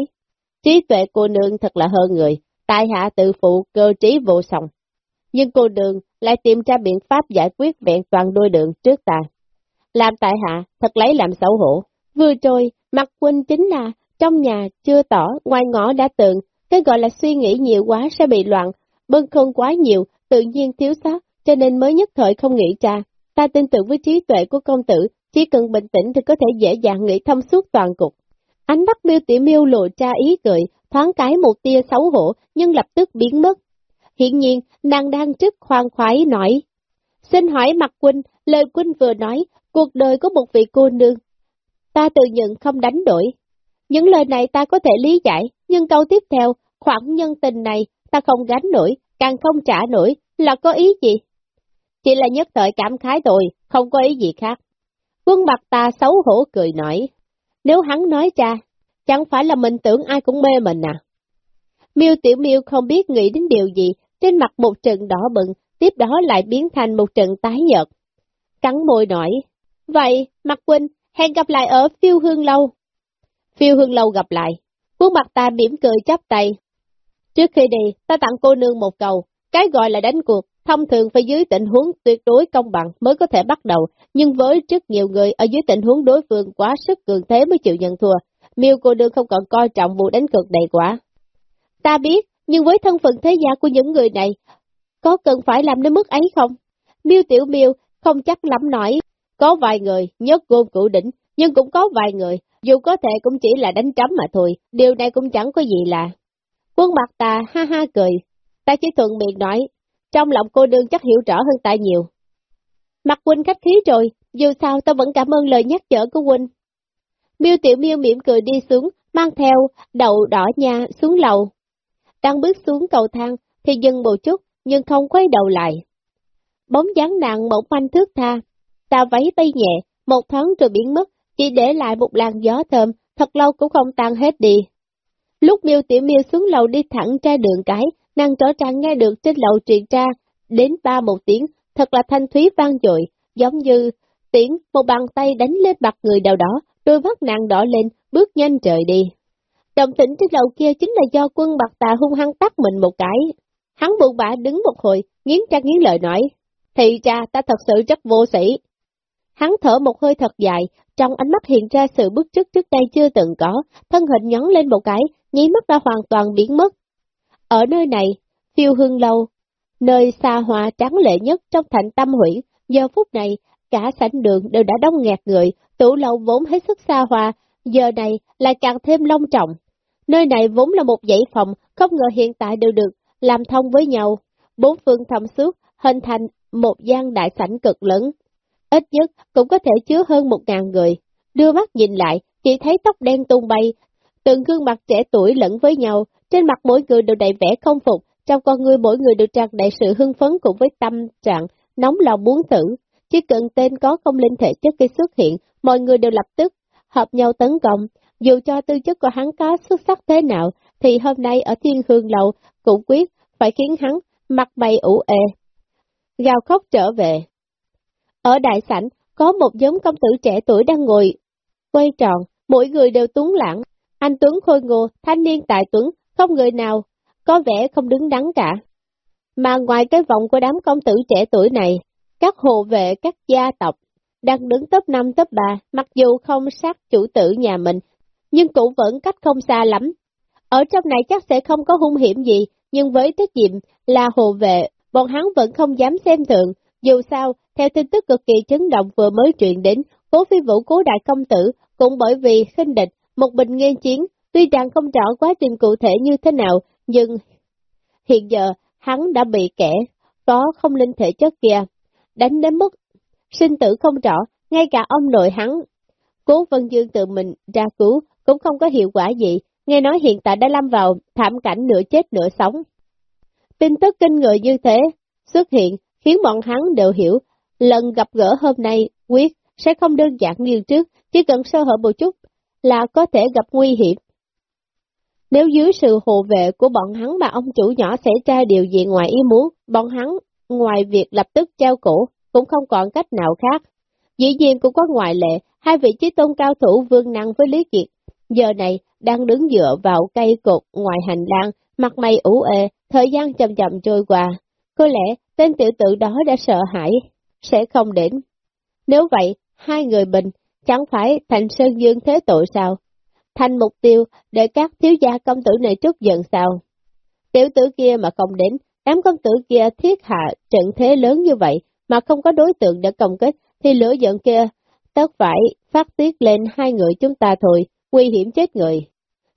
Trí tuệ cô nương thật là hơn người, tại hạ tự phụ cơ trí vô song. Nhưng cô đường lại tìm ra biện pháp giải quyết vẹn toàn đôi đường trước ta. Làm tại hạ, thật lấy làm xấu hổ. Vừa trôi, mặt quân chính là, trong nhà chưa tỏ, ngoài ngõ đã tường cái gọi là suy nghĩ nhiều quá sẽ bị loạn, bưng không quá nhiều, tự nhiên thiếu sót, cho nên mới nhất thời không nghĩ ra. Ta tin tưởng với trí tuệ của công tử, chỉ cần bình tĩnh thì có thể dễ dàng nghĩ thông suốt toàn cục. Ánh mắt miêu tiểu miêu lộ ra ý cười, thoáng cái một tia xấu hổ, nhưng lập tức biến mất. Hiện nhiên, nàng đang trước khoan khoái nói. Xin hỏi mặt huynh, lời huynh vừa nói, cuộc đời có một vị cô nương. Ta tự nhận không đánh đổi. Những lời này ta có thể lý giải, nhưng câu tiếp theo, khoảng nhân tình này, ta không gánh nổi, càng không trả nổi, là có ý gì? Chỉ là nhất thời cảm khái thôi, không có ý gì khác. Quân mặt ta xấu hổ cười nói, nếu hắn nói ra, chẳng phải là mình tưởng ai cũng mê mình à? Miêu Tiểu Miêu không biết nghĩ đến điều gì, trên mặt một trận đỏ bừng, tiếp đó lại biến thành một trận tái nhợt. Cắn môi nổi. vậy, Mặt Huynh, hẹn gặp lại ở phiêu hương lâu. Phiêu hương lâu gặp lại, khuôn mặt ta mỉm cười chắp tay. Trước khi đi, ta tặng cô nương một cầu, cái gọi là đánh cuộc, thông thường phải dưới tình huống tuyệt đối công bằng mới có thể bắt đầu, nhưng với rất nhiều người ở dưới tình huống đối phương quá sức cường thế mới chịu nhận thua, miêu cô nương không còn coi trọng vụ đánh cược này quá. Ta biết, nhưng với thân phận thế gia của những người này, có cần phải làm đến mức ấy không? Miêu tiểu miêu không chắc lắm nổi, có vài người nhất gôn cửu đỉnh, nhưng cũng có vài người, dù có thể cũng chỉ là đánh trắm mà thôi, điều này cũng chẳng có gì là. Quân mặt ta ha ha cười, ta chỉ thuận miệng nói, trong lòng cô đương chắc hiểu rõ hơn ta nhiều. Mặt huynh khách khí rồi, dù sao ta vẫn cảm ơn lời nhắc nhở của huynh. Miêu tiểu miêu mỉm cười đi xuống, mang theo đậu đỏ nha xuống lầu. Đang bước xuống cầu thang thì dừng một chút, nhưng không quay đầu lại. Bóng dáng nặng mỏng manh thước tha, ta váy bay nhẹ, một thoáng rồi biến mất, chỉ để lại một làn gió thơm, thật lâu cũng không tan hết đi. Lúc miêu tiểu miêu xuống lầu đi thẳng ra đường cái, nàng rõ ràng nghe được trên lầu truyền ra, đến ba một tiếng, thật là thanh thúy vang dội, giống như tiếng một bàn tay đánh lên mặt người nào đó, đôi mắt nàng đỏ lên, bước nhanh trời đi đồng tĩnh trên lầu kia chính là do quân bạc tà hung hăng tắt mình một cái. Hắn buồn bã đứng một hồi, nghiến răng nghiến lời nói. Thì ra ta thật sự rất vô sĩ. Hắn thở một hơi thật dài, trong ánh mắt hiện ra sự bức chức trước đây chưa từng có, thân hình nhón lên một cái, nháy mắt đã hoàn toàn biến mất. Ở nơi này, phiêu hương lâu, nơi xa hoa trắng lệ nhất trong thành tâm huyện, giờ phút này, cả sảnh đường đều đã đông nghẹt người, tủ lâu vốn hết sức xa hoa, giờ này lại càng thêm long trọng. Nơi này vốn là một dãy phòng, không ngờ hiện tại đều được làm thông với nhau, bốn phương thầm suốt, hình thành một gian đại sảnh cực lớn. Ít nhất cũng có thể chứa hơn một ngàn người. Đưa mắt nhìn lại, chỉ thấy tóc đen tung bay, từng gương mặt trẻ tuổi lẫn với nhau, trên mặt mỗi người đều đầy vẻ không phục, trong con người mỗi người đều tràn đầy sự hưng phấn cùng với tâm trạng, nóng lòng muốn thử. Chỉ cần tên có không linh thể chất khi xuất hiện, mọi người đều lập tức hợp nhau tấn công. Dù cho tư chất của hắn có xuất sắc thế nào, thì hôm nay ở thiên hương lầu cũng quyết phải khiến hắn mặt mày ủ ê. Gào khóc trở về. Ở đại sảnh, có một giống công tử trẻ tuổi đang ngồi, quay tròn, mỗi người đều tuấn lãng. Anh Tuấn khôi ngô, thanh niên tài Tuấn, không người nào, có vẻ không đứng đắn cả. Mà ngoài cái vòng của đám công tử trẻ tuổi này, các hộ vệ, các gia tộc, đang đứng top 5 top 3, mặc dù không sát chủ tử nhà mình, nhưng cũng vẫn cách không xa lắm. Ở trong này chắc sẽ không có hung hiểm gì, nhưng với tiết diệm là hộ vệ, bọn hắn vẫn không dám xem thường. Dù sao, theo tin tức cực kỳ chấn động vừa mới truyền đến, cố phi vũ cố đại công tử cũng bởi vì khinh địch, một bình nghiên chiến, tuy rằng không rõ quá trình cụ thể như thế nào, nhưng hiện giờ hắn đã bị kẻ có không linh thể chất kia, đánh đến mức sinh tử không rõ, ngay cả ông nội hắn. Cố Vân Dương tự mình ra cứu cũng không có hiệu quả gì, nghe nói hiện tại đã lâm vào thảm cảnh nửa chết nửa sống. Tin tức kinh người như thế xuất hiện khiến bọn hắn đều hiểu, lần gặp gỡ hôm nay quyết sẽ không đơn giản như trước, chỉ cần sơ hở một chút là có thể gặp nguy hiểm. Nếu dưới sự hộ vệ của bọn hắn mà ông chủ nhỏ xảy ra điều gì ngoài ý muốn, bọn hắn ngoài việc lập tức treo cổ, cũng không còn cách nào khác. Dĩ nhiên cũng có ngoại lệ, hai vị trí tôn cao thủ vương năng với Lý Kiệt, giờ này đang đứng dựa vào cây cột ngoài hành lang, mặt mày ủ ê, thời gian chậm chậm trôi qua. Có lẽ tên tiểu tử đó đã sợ hãi, sẽ không đến. Nếu vậy, hai người bình, chẳng phải thành sơn dương thế tội sao? Thành mục tiêu để các thiếu gia công tử này trút giận sao? Tiểu tử kia mà không đến, đám công tử kia thiết hạ trận thế lớn như vậy mà không có đối tượng để công kích, thì lửa giận kia tất phải phát tiết lên hai người chúng ta thôi, nguy hiểm chết người.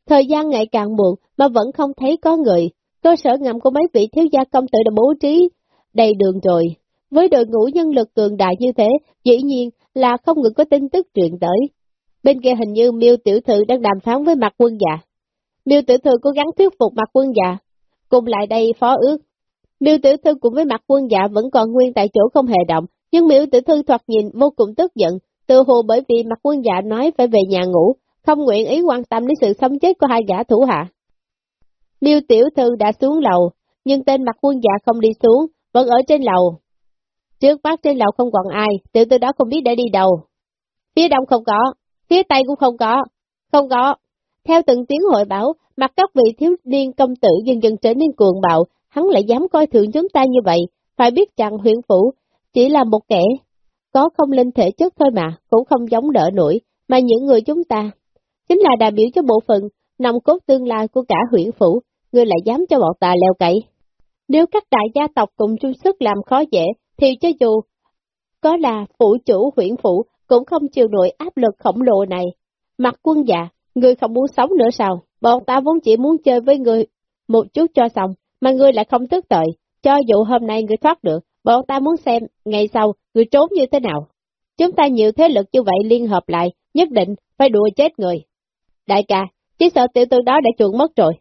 Thời gian ngày càng muộn mà vẫn không thấy có người, cơ sở ngầm của mấy vị thiếu gia công tử đã bố trí đầy đường rồi. Với đội ngũ nhân lực cường đại như thế, dĩ nhiên là không ngừng có tin tức truyền tới. Bên kia hình như miêu tiểu thư đang đàm phán với mặt quân già. Miêu tiểu thư cố gắng thuyết phục mặt quân già, cùng lại đây phó ước. Miêu tiểu thư cùng với mặt quân già vẫn còn nguyên tại chỗ không hề động, nhưng miêu tiểu thư thoạt nhìn vô cùng tức giận, từ hồ bởi vì mặt quân dạ nói phải về nhà ngủ, không nguyện ý quan tâm đến sự sống chết của hai gã thủ hạ. Liêu tiểu thư đã xuống lầu, nhưng tên mặt quân dạ không đi xuống, vẫn ở trên lầu. Trước mắt trên lầu không còn ai, tiểu tư đó không biết để đi đâu. Phía đông không có, phía tây cũng không có, không có. Theo từng tiếng hội báo, mặt các vị thiếu niên công tử dần dần trở nên cuồng bạo, hắn lại dám coi thường chúng ta như vậy, phải biết rằng huyện phủ chỉ là một kẻ, có không linh thể chất thôi mà, cũng không giống đỡ nổi, mà những người chúng ta, chính là đại biểu cho bộ phận, nòng cốt tương lai của cả huyện phủ, người lại dám cho bọn ta leo cậy. Nếu các đại gia tộc cùng chung sức làm khó dễ, thì cho dù có là phủ chủ huyện phủ, cũng không chịu nổi áp lực khổng lồ này. Mặt quân dạ, người không muốn sống nữa sao? Bọn ta vốn chỉ muốn chơi với người một chút cho xong, mà ngươi lại không tức tội, cho dù hôm nay ngươi thoát được, bọn ta muốn xem, ngày sau, ngươi trốn như thế nào. Chúng ta nhiều thế lực như vậy liên hợp lại, nhất định phải đùa chết người. Đại ca, chỉ sợ tiểu tư đó đã chuộng mất rồi.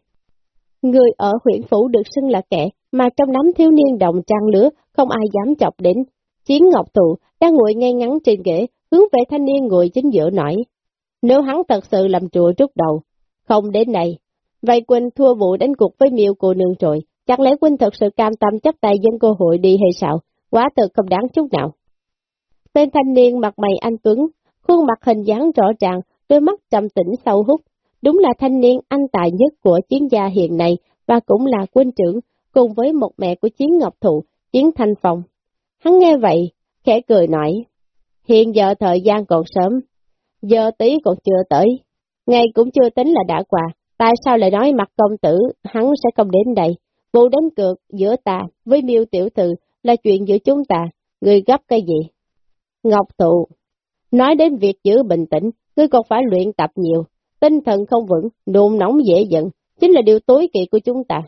Người ở huyện phủ được xưng là kẻ, mà trong đám thiếu niên đồng trang lứa, không ai dám chọc đến. Chiến Ngọc Thụ đang ngồi ngay ngắn trên ghế, hướng về thanh niên ngồi chính giữa nổi. Nếu hắn thật sự làm chùa rút đầu, không đến đây, vậy Quỳnh thua vụ đánh cuộc với miêu cô nương rồi, Chẳng lẽ Quỳnh thật sự cam tâm chấp tay dân cơ hội đi hay sao? Quá thật không đáng chút nào. Tên thanh niên mặt mày anh Tuấn, khuôn mặt hình dáng rõ ràng, đôi mắt trầm tĩnh sâu hút, đúng là thanh niên anh tài nhất của chiến gia hiện nay và cũng là quân trưởng cùng với một mẹ của chiến ngọc thụ, chiến thanh phong. Hắn nghe vậy, khẽ cười nói, hiện giờ thời gian còn sớm, giờ tí còn chưa tới, ngày cũng chưa tính là đã qua, tại sao lại nói mặt công tử hắn sẽ không đến đây, vụ đánh cược giữa ta với miêu tiểu thư là chuyện giữa chúng ta, người gấp cái gì? Ngọc Thụ, nói đến việc giữ bình tĩnh, ngươi còn phải luyện tập nhiều, tinh thần không vững, nôn nóng dễ giận, chính là điều tối kỵ của chúng ta.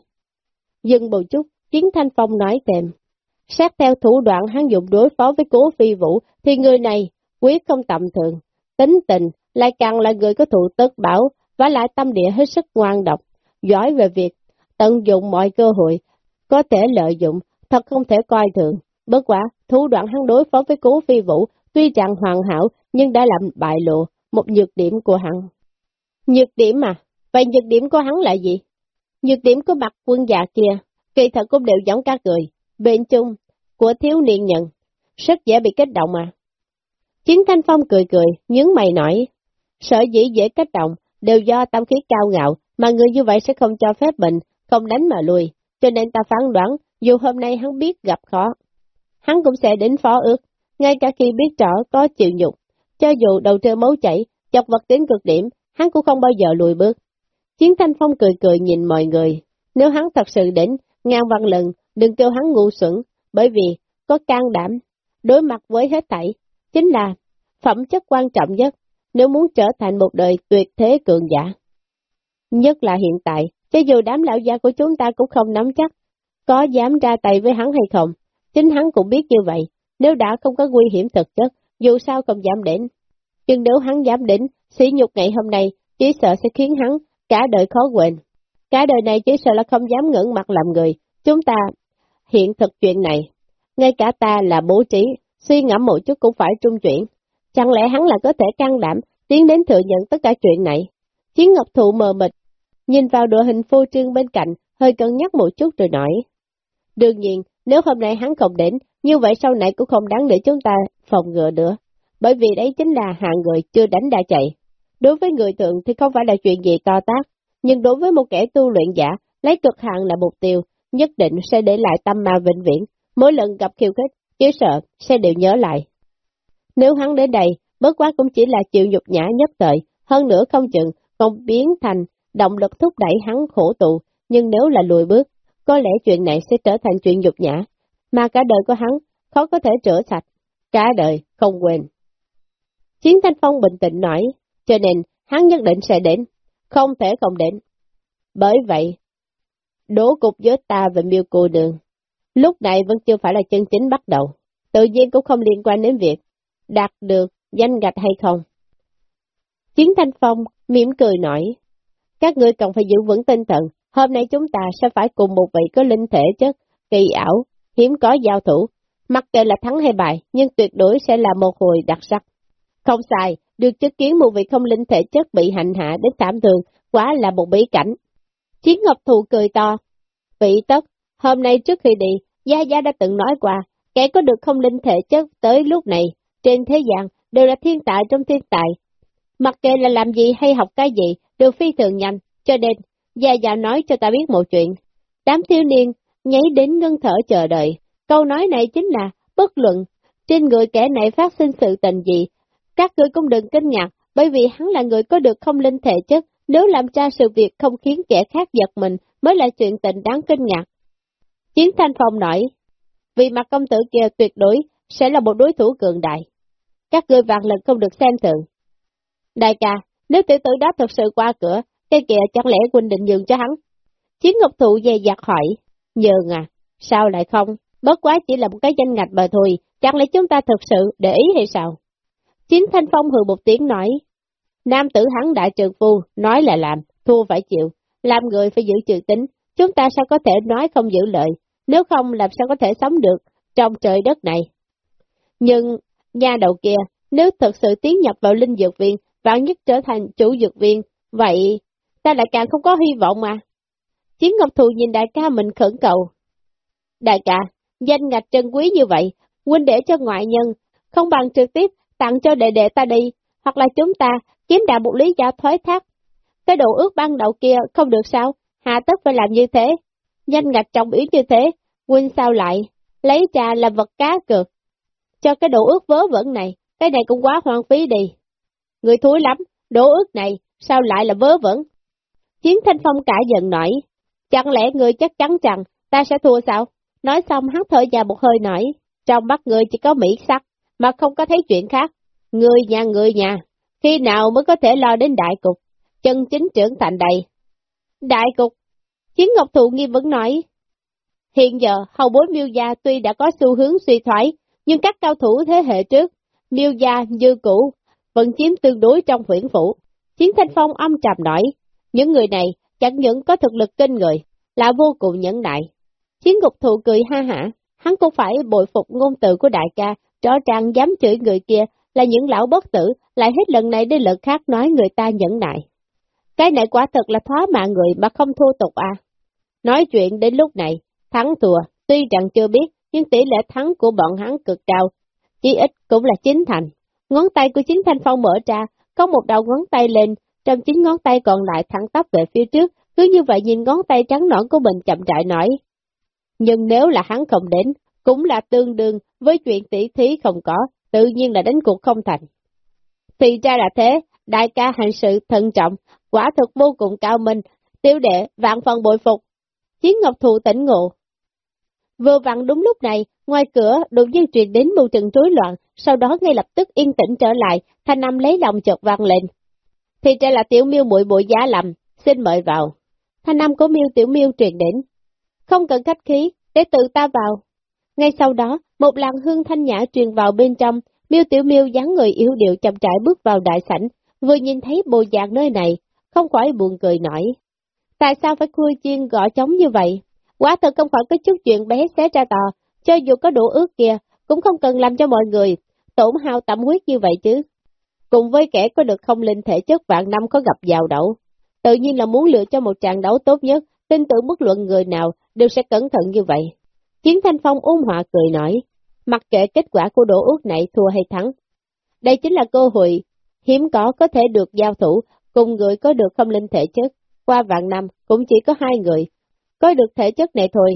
Dừng một chút, Chiến Thanh Phong nói thêm, sát theo thủ đoạn hắn dụng đối phó với cố phi vũ, thì người này quyết không tầm thường, tính tình lại càng là người có thụ tất bảo, và lại tâm địa hết sức ngoan độc, giỏi về việc tận dụng mọi cơ hội, có thể lợi dụng, thật không thể coi thường. Bất quả, thủ đoạn hắn đối phó với cố phi vũ, tuy chẳng hoàn hảo, nhưng đã làm bại lộ một nhược điểm của hắn. Nhược điểm à? Vậy nhược điểm của hắn là gì? Nhược điểm của mặt quân già kia, kỳ thật cũng đều giống các người, bên chung, của thiếu niên nhận, rất dễ bị kích động mà. Chiến Thanh Phong cười cười, nhướng mày nói, sở dĩ dễ kích động, đều do tâm khí cao ngạo, mà người như vậy sẽ không cho phép mình, không đánh mà lùi, cho nên ta phán đoán, dù hôm nay hắn biết gặp khó, hắn cũng sẽ đến phó ước, ngay cả khi biết rõ có chịu nhục, cho dù đầu trơ máu chảy, chọc vật đến cực điểm, hắn cũng không bao giờ lùi bước. Chiến Thanh Phong cười cười nhìn mọi người, nếu hắn thật sự đến, ngàn văn lần, đừng kêu hắn ngu xuẩn, bởi vì có can đảm, đối mặt với hết thảy, chính là phẩm chất quan trọng nhất, nếu muốn trở thành một đời tuyệt thế cường giả. Nhất là hiện tại, cho dù đám lão gia của chúng ta cũng không nắm chắc, có dám ra tay với hắn hay không, chính hắn cũng biết như vậy, nếu đã không có nguy hiểm thực chất, dù sao không dám định. Nhưng nếu hắn dám định, sỉ nhục ngày hôm nay, chỉ sợ sẽ khiến hắn cả đời khó quên. Cả đời này chỉ sợ là không dám ngẩng mặt làm người, chúng ta hiện thực chuyện này. Ngay cả ta là bố trí, suy ngẫm một chút cũng phải trung chuyển. Chẳng lẽ hắn là có thể can đảm, tiến đến thừa nhận tất cả chuyện này? Chiến Ngọc Thụ mờ mịt, nhìn vào đội hình phô trương bên cạnh, hơi cân nhắc một chút rồi nói. Đương nhiên, nếu hôm nay hắn không đến, như vậy sau này cũng không đáng để chúng ta phòng ngừa nữa. Bởi vì đấy chính là hạng người chưa đánh đã chạy. Đối với người thường thì không phải là chuyện gì to tác, nhưng đối với một kẻ tu luyện giả, lấy cực hạn là mục tiêu, nhất định sẽ để lại tâm ma vĩnh viễn, mỗi lần gặp khiêu khích, chứ sợ sẽ đều nhớ lại. Nếu hắn đến đây, bất quá cũng chỉ là chịu nhục nhã nhất thời, hơn nữa không chừng còn biến thành động lực thúc đẩy hắn khổ tụ, nhưng nếu là lùi bước, có lẽ chuyện này sẽ trở thành chuyện nhục nhã, mà cả đời của hắn khó có thể rửa sạch, cả đời không quên. Chiến Thanh Phong bình tĩnh nói, cho nên hắn nhất định sẽ đến, không thể không đến. Bởi vậy, đố cục giữa ta và miêu cô đường, lúc này vẫn chưa phải là chân chính bắt đầu, tự nhiên cũng không liên quan đến việc đạt được danh gạch hay không. Chiến Thanh Phong mỉm cười nói, các ngươi cần phải giữ vững tinh thần, hôm nay chúng ta sẽ phải cùng một vị có linh thể chất, kỳ ảo, hiếm có giao thủ, mặc kệ là thắng hay bại, nhưng tuyệt đối sẽ là một hồi đặc sắc. Không sai, được chứng kiến một vị không linh thể chất bị hành hạ đến thảm thường, quá là một bí cảnh. Chiến Ngọc Thù cười to. Vị tất, hôm nay trước khi đi, Gia Gia đã từng nói qua, kẻ có được không linh thể chất tới lúc này, trên thế gian, đều là thiên tài trong thiên tài. Mặc kệ là làm gì hay học cái gì, đều phi thường nhanh, cho nên, Gia Gia nói cho ta biết một chuyện. Đám thiếu niên nháy đến ngân thở chờ đợi, câu nói này chính là, bất luận, trên người kẻ này phát sinh sự tình gì, các ngươi cũng đừng kinh ngạc, bởi vì hắn là người có được không linh thể chất, nếu làm ra sự việc không khiến kẻ khác giật mình mới là chuyện tình đáng kinh ngạc. Chiến thanh phong nói, vì mặt công tử kia tuyệt đối sẽ là một đối thủ cường đại. Các ngươi vạn lần không được xem thường. Đại ca, nếu tiểu tử đó thật sự qua cửa, cái kìa chẳng lẽ huynh định nhường cho hắn? Chiến ngọc thụ dè dặt hỏi, nhường à, sao lại không? Bất quá chỉ là một cái danh ngạch mà thôi, chẳng lẽ chúng ta thật sự để ý hay sao? Chính Thanh Phong hừ một tiếng nói, nam tử hắn đại trường phu, nói là làm, thua phải chịu, làm người phải giữ trừ tính, chúng ta sao có thể nói không giữ lợi, nếu không làm sao có thể sống được trong trời đất này. Nhưng, nhà đầu kia, nếu thật sự tiến nhập vào linh dược viên, vạn nhất trở thành chủ dược viên, vậy ta lại càng không có hy vọng mà. Chiến Ngọc Thù nhìn đại ca mình khẩn cầu. Đại ca, danh ngạch trân quý như vậy, huynh để cho ngoại nhân, không bằng trực tiếp tặng cho đệ đệ ta đi, hoặc là chúng ta kiếm đạt một lý do thoái thác. cái đồ ước ban đầu kia không được sao, hạ tất phải làm như thế. Danh ngạch trọng yếu như thế, Huynh sao lại, lấy trà làm vật cá cược. Cho cái đồ ước vớ vẩn này, cái này cũng quá hoang phí đi. Người thúi lắm, đồ ước này, sao lại là vớ vẩn? Chiến Thanh Phong cả giận nổi, chẳng lẽ người chắc chắn rằng ta sẽ thua sao? Nói xong hắn thở dài một hơi nổi, trong mắt người chỉ có mỹ sắc, mà không có thấy chuyện khác. Người nhà người nhà, khi nào mới có thể lo đến đại cục, chân chính trưởng thành đầy. Đại cục, Chiến Ngọc Thụ nghi vấn nói, hiện giờ hầu bối miêu gia tuy đã có xu hướng suy thoái, nhưng các cao thủ thế hệ trước, miêu gia dư cũ, vẫn chiếm tương đối trong huyện phủ. Chiến Thanh Phong âm trầm nói, những người này chẳng những có thực lực kinh người, là vô cùng nhẫn nại. Chiến Ngục Thụ cười ha hả, hắn cũng phải bội phục ngôn từ của đại ca, rõ ràng dám chửi người kia là những lão bất tử, lại hết lần này đến lần khác nói người ta nhẫn nại. Cái này quả thật là thóa mạng người mà không thua tục à. Nói chuyện đến lúc này, thắng thua, tuy rằng chưa biết, nhưng tỷ lệ thắng của bọn hắn cực cao, chỉ ít cũng là chính thành. Ngón tay của chính thanh phong mở ra, có một đầu ngón tay lên, trong chính ngón tay còn lại thẳng tắp về phía trước, cứ như vậy nhìn ngón tay trắng nõn của mình chậm rãi nói. Nhưng nếu là hắn không đến, cũng là tương đương với chuyện tỷ thí không có, tự nhiên là đánh cuộc không thành. Thì ra là thế, đại ca hành sự thận trọng, quả thực vô cùng cao minh, tiêu đệ, vạn phần bội phục. Chiến Ngọc Thụ tỉnh ngộ. Vừa vặn đúng lúc này, ngoài cửa đột nhiên truyền đến một trận rối loạn, sau đó ngay lập tức yên tĩnh trở lại, thanh năm lấy lòng chợt vang lên. Thì ra là tiểu miêu muội bụi giá lầm, xin mời vào. Thanh năm của miêu tiểu miêu truyền đến. Không cần khách khí, để tự ta vào. Ngay sau đó, một làn hương thanh nhã truyền vào bên trong, miêu tiểu miêu dáng người yếu điệu chậm rãi bước vào đại sảnh, vừa nhìn thấy bộ dạng nơi này, không khỏi buồn cười nổi. Tại sao phải khui chiên gõ trống như vậy? Quá thật không phải có chút chuyện bé xé ra tò, cho dù có đủ ước kia, cũng không cần làm cho mọi người tổn hao tâm huyết như vậy chứ. Cùng với kẻ có được không linh thể chất vạn năm có gặp giàu đậu. tự nhiên là muốn lựa cho một trận đấu tốt nhất, tin tưởng bất luận người nào đều sẽ cẩn thận như vậy. Chiến Thanh Phong ôn hòa cười nói, mặc kệ kết quả của đổ ước này thua hay thắng. Đây chính là cơ hội hiếm có có thể được giao thủ cùng người có được không linh thể chất. Qua vạn năm cũng chỉ có hai người, có được thể chất này thôi.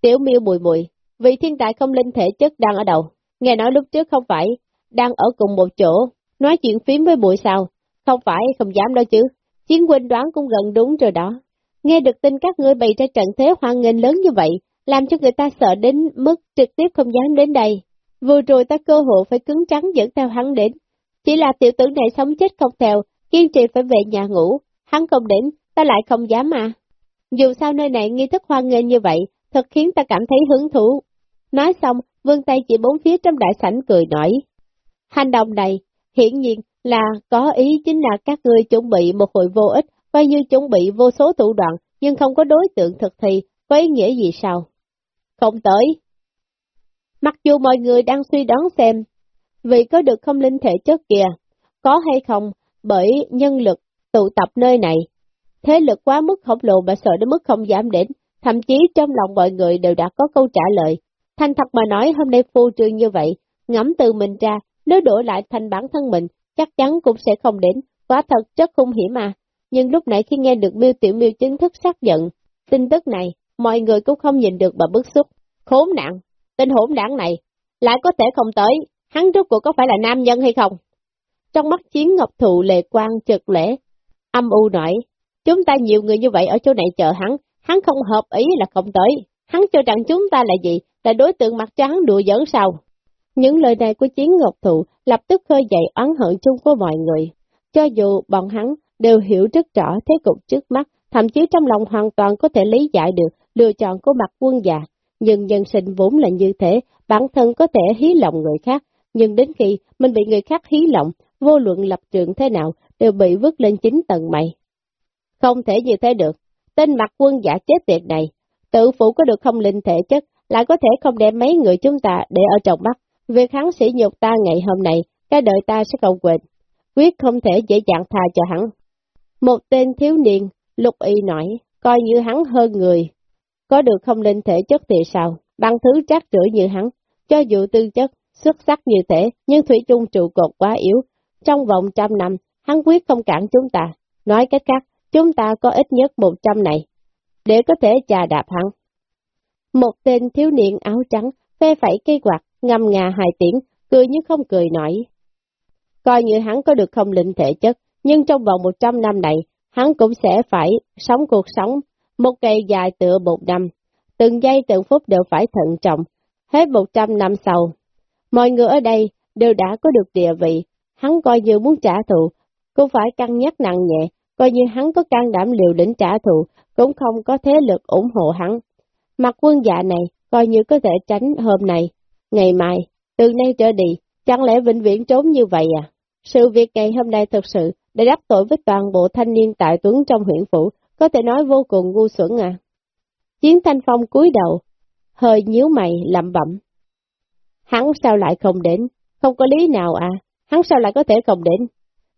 Tiểu miêu mùi mùi, vị thiên tài không linh thể chất đang ở đầu, nghe nói lúc trước không phải, đang ở cùng một chỗ, nói chuyện phím với bụi sao, không phải không dám đâu chứ, chiến huynh đoán cũng gần đúng rồi đó. Nghe được tin các ngươi bày ra trận thế hoan nghênh lớn như vậy, làm cho người ta sợ đến mức trực tiếp không dám đến đây. Vừa rồi ta cơ hội phải cứng trắng dẫn theo hắn đến. Chỉ là tiểu tử này sống chết không theo, kiên trì phải về nhà ngủ, hắn không đến, ta lại không dám mà. Dù sao nơi này nghi thức hoan nghênh như vậy, thật khiến ta cảm thấy hứng thú. Nói xong, vương tay chỉ bốn phía trong đại sảnh cười nổi. Hành động này, hiển nhiên là có ý chính là các ngươi chuẩn bị một hội vô ích, coi như chuẩn bị vô số thủ đoạn, nhưng không có đối tượng thực thi, có ý nghĩa gì sao? Không tới. Mặc dù mọi người đang suy đoán xem, vì có được không linh thể chất kìa, có hay không, bởi nhân lực tụ tập nơi này, thế lực quá mức khổng lồ mà sợ đến mức không dám đến, thậm chí trong lòng mọi người đều đã có câu trả lời. Thanh thật mà nói hôm nay phu trương như vậy, ngẫm từ mình ra, nếu đổi lại thành bản thân mình, chắc chắn cũng sẽ không đến, quá thật rất hung hiểm à. Nhưng lúc nãy khi nghe được miêu tiểu miêu chính thức xác nhận, tin tức này, mọi người cũng không nhìn được mà bức xúc. Khốn nạn, tên hỗn đảng này, lại có thể không tới, hắn rốt cuộc có phải là nam nhân hay không? Trong mắt chiến ngọc thụ lệ quang trực lễ, âm u nói, chúng ta nhiều người như vậy ở chỗ này chờ hắn, hắn không hợp ý là không tới, hắn cho rằng chúng ta là gì, là đối tượng mặt cho hắn đùa giỡn sao? Những lời này của chiến ngọc thụ lập tức khơi dậy oán hận chung của mọi người, cho dù bọn hắn đều hiểu rất rõ thế cục trước mắt, thậm chí trong lòng hoàn toàn có thể lý giải được lựa chọn của mặt quân già, nhưng nhân sinh vốn là như thế, bản thân có thể hí lòng người khác, nhưng đến khi mình bị người khác hí lòng, vô luận lập trường thế nào, đều bị vứt lên chính tầng mày. Không thể như thế được, tên mặt quân giả chết tiệt này, tự phụ có được không linh thể chất, lại có thể không đem mấy người chúng ta để ở trong mắt. Việc hắn sĩ nhục ta ngày hôm nay, cái đời ta sẽ không quên, quyết không thể dễ dàng tha cho hắn. Một tên thiếu niên, lục y nói, coi như hắn hơn người, có được không linh thể chất thì sao, bằng thứ trác rưởi như hắn, cho dù tư chất, xuất sắc như thế, nhưng Thủy chung trụ cột quá yếu. Trong vòng trăm năm, hắn quyết không cản chúng ta. Nói cách khác, chúng ta có ít nhất 100 này, để có thể trà đạp hắn. Một tên thiếu niên áo trắng, phê phẩy cây quạt, ngâm ngà hài tiếng, cười như không cười nổi. Coi như hắn có được không linh thể chất, nhưng trong vòng 100 năm này, hắn cũng sẽ phải sống cuộc sống, một ngày dài tựa một năm. Từng giây từng phút đều phải thận trọng, hết 100 năm sau. Mọi người ở đây đều đã có được địa vị, hắn coi như muốn trả thù, cũng phải cân nhắc nặng nhẹ, coi như hắn có can đảm liều lĩnh trả thù, cũng không có thế lực ủng hộ hắn. Mặt quân dạ này, coi như có thể tránh hôm nay, ngày mai, từ nay trở đi, chẳng lẽ vĩnh viễn trốn như vậy à? Sự việc ngày hôm nay thực sự để đáp tội với toàn bộ thanh niên tại tuấn trong huyện phủ, có thể nói vô cùng ngu xuẩn à. Chiến thanh phong cúi đầu, hơi nhíu mày, lẩm bẩm. Hắn sao lại không đến? Không có lý nào à? Hắn sao lại có thể không đến?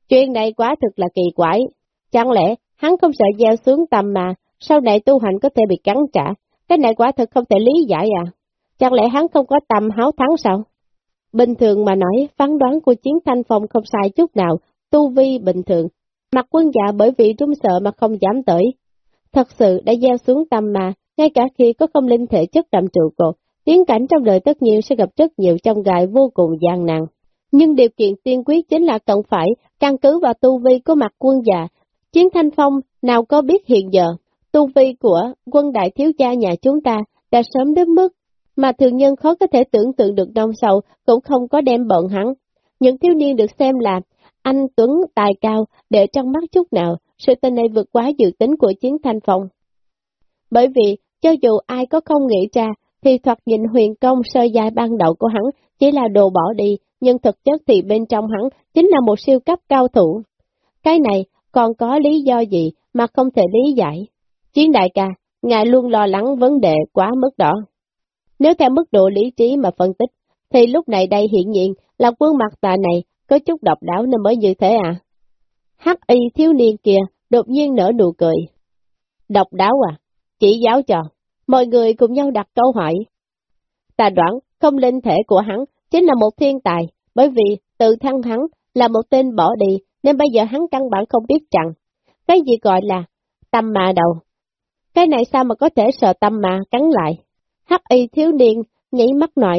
Chuyện này quá thực là kỳ quái. Chẳng lẽ hắn không sợ gieo xuống tâm mà, sau này tu hành có thể bị cắn trả? Cái này quả thực không thể lý giải à? Chẳng lẽ hắn không có tâm háo thắng sao? Bình thường mà nói, phán đoán của chiến thanh phong không sai chút nào, tu vi bình thường. Mặt quân dạ bởi vì trung sợ mà không dám tới. Thật sự đã gieo xuống tâm mà, ngay cả khi có không linh thể chất đậm trụ cột, tiến cảnh trong đời tất nhiên sẽ gặp rất nhiều trong gai vô cùng gian nan. Nhưng điều kiện tiên quyết chính là cần phải căn cứ vào tu vi của mặt quân già. Chiến thanh phong nào có biết hiện giờ, tu vi của quân đại thiếu gia nhà chúng ta đã sớm đến mức mà thường nhân khó có thể tưởng tượng được đông sầu cũng không có đem bọn hắn. Những thiếu niên được xem là anh Tuấn tài cao để trong mắt chút nào, sự tình này vượt quá dự tính của chiến thanh phong. Bởi vì, cho dù ai có không nghĩ ra, thì thoạt nhìn huyền công sơ dài ban đầu của hắn chỉ là đồ bỏ đi, nhưng thực chất thì bên trong hắn chính là một siêu cấp cao thủ. Cái này còn có lý do gì mà không thể lý giải? Chiến đại ca, ngài luôn lo lắng vấn đề quá mức đó. Nếu theo mức độ lý trí mà phân tích, thì lúc này đây hiện nhiên là quân mặt tà này có chút độc đáo nên mới như thế à? Hắc y thiếu niên kia đột nhiên nở nụ cười. Độc đáo à? Chỉ giáo cho. Mọi người cùng nhau đặt câu hỏi. Ta đoán không linh thể của hắn chính là một thiên tài, bởi vì tự thân hắn là một tên bỏ đi, nên bây giờ hắn căn bản không biết rằng, cái gì gọi là tâm mà đầu. Cái này sao mà có thể sợ tâm mà cắn lại? Hắc y thiếu niên nhảy mắt nổi.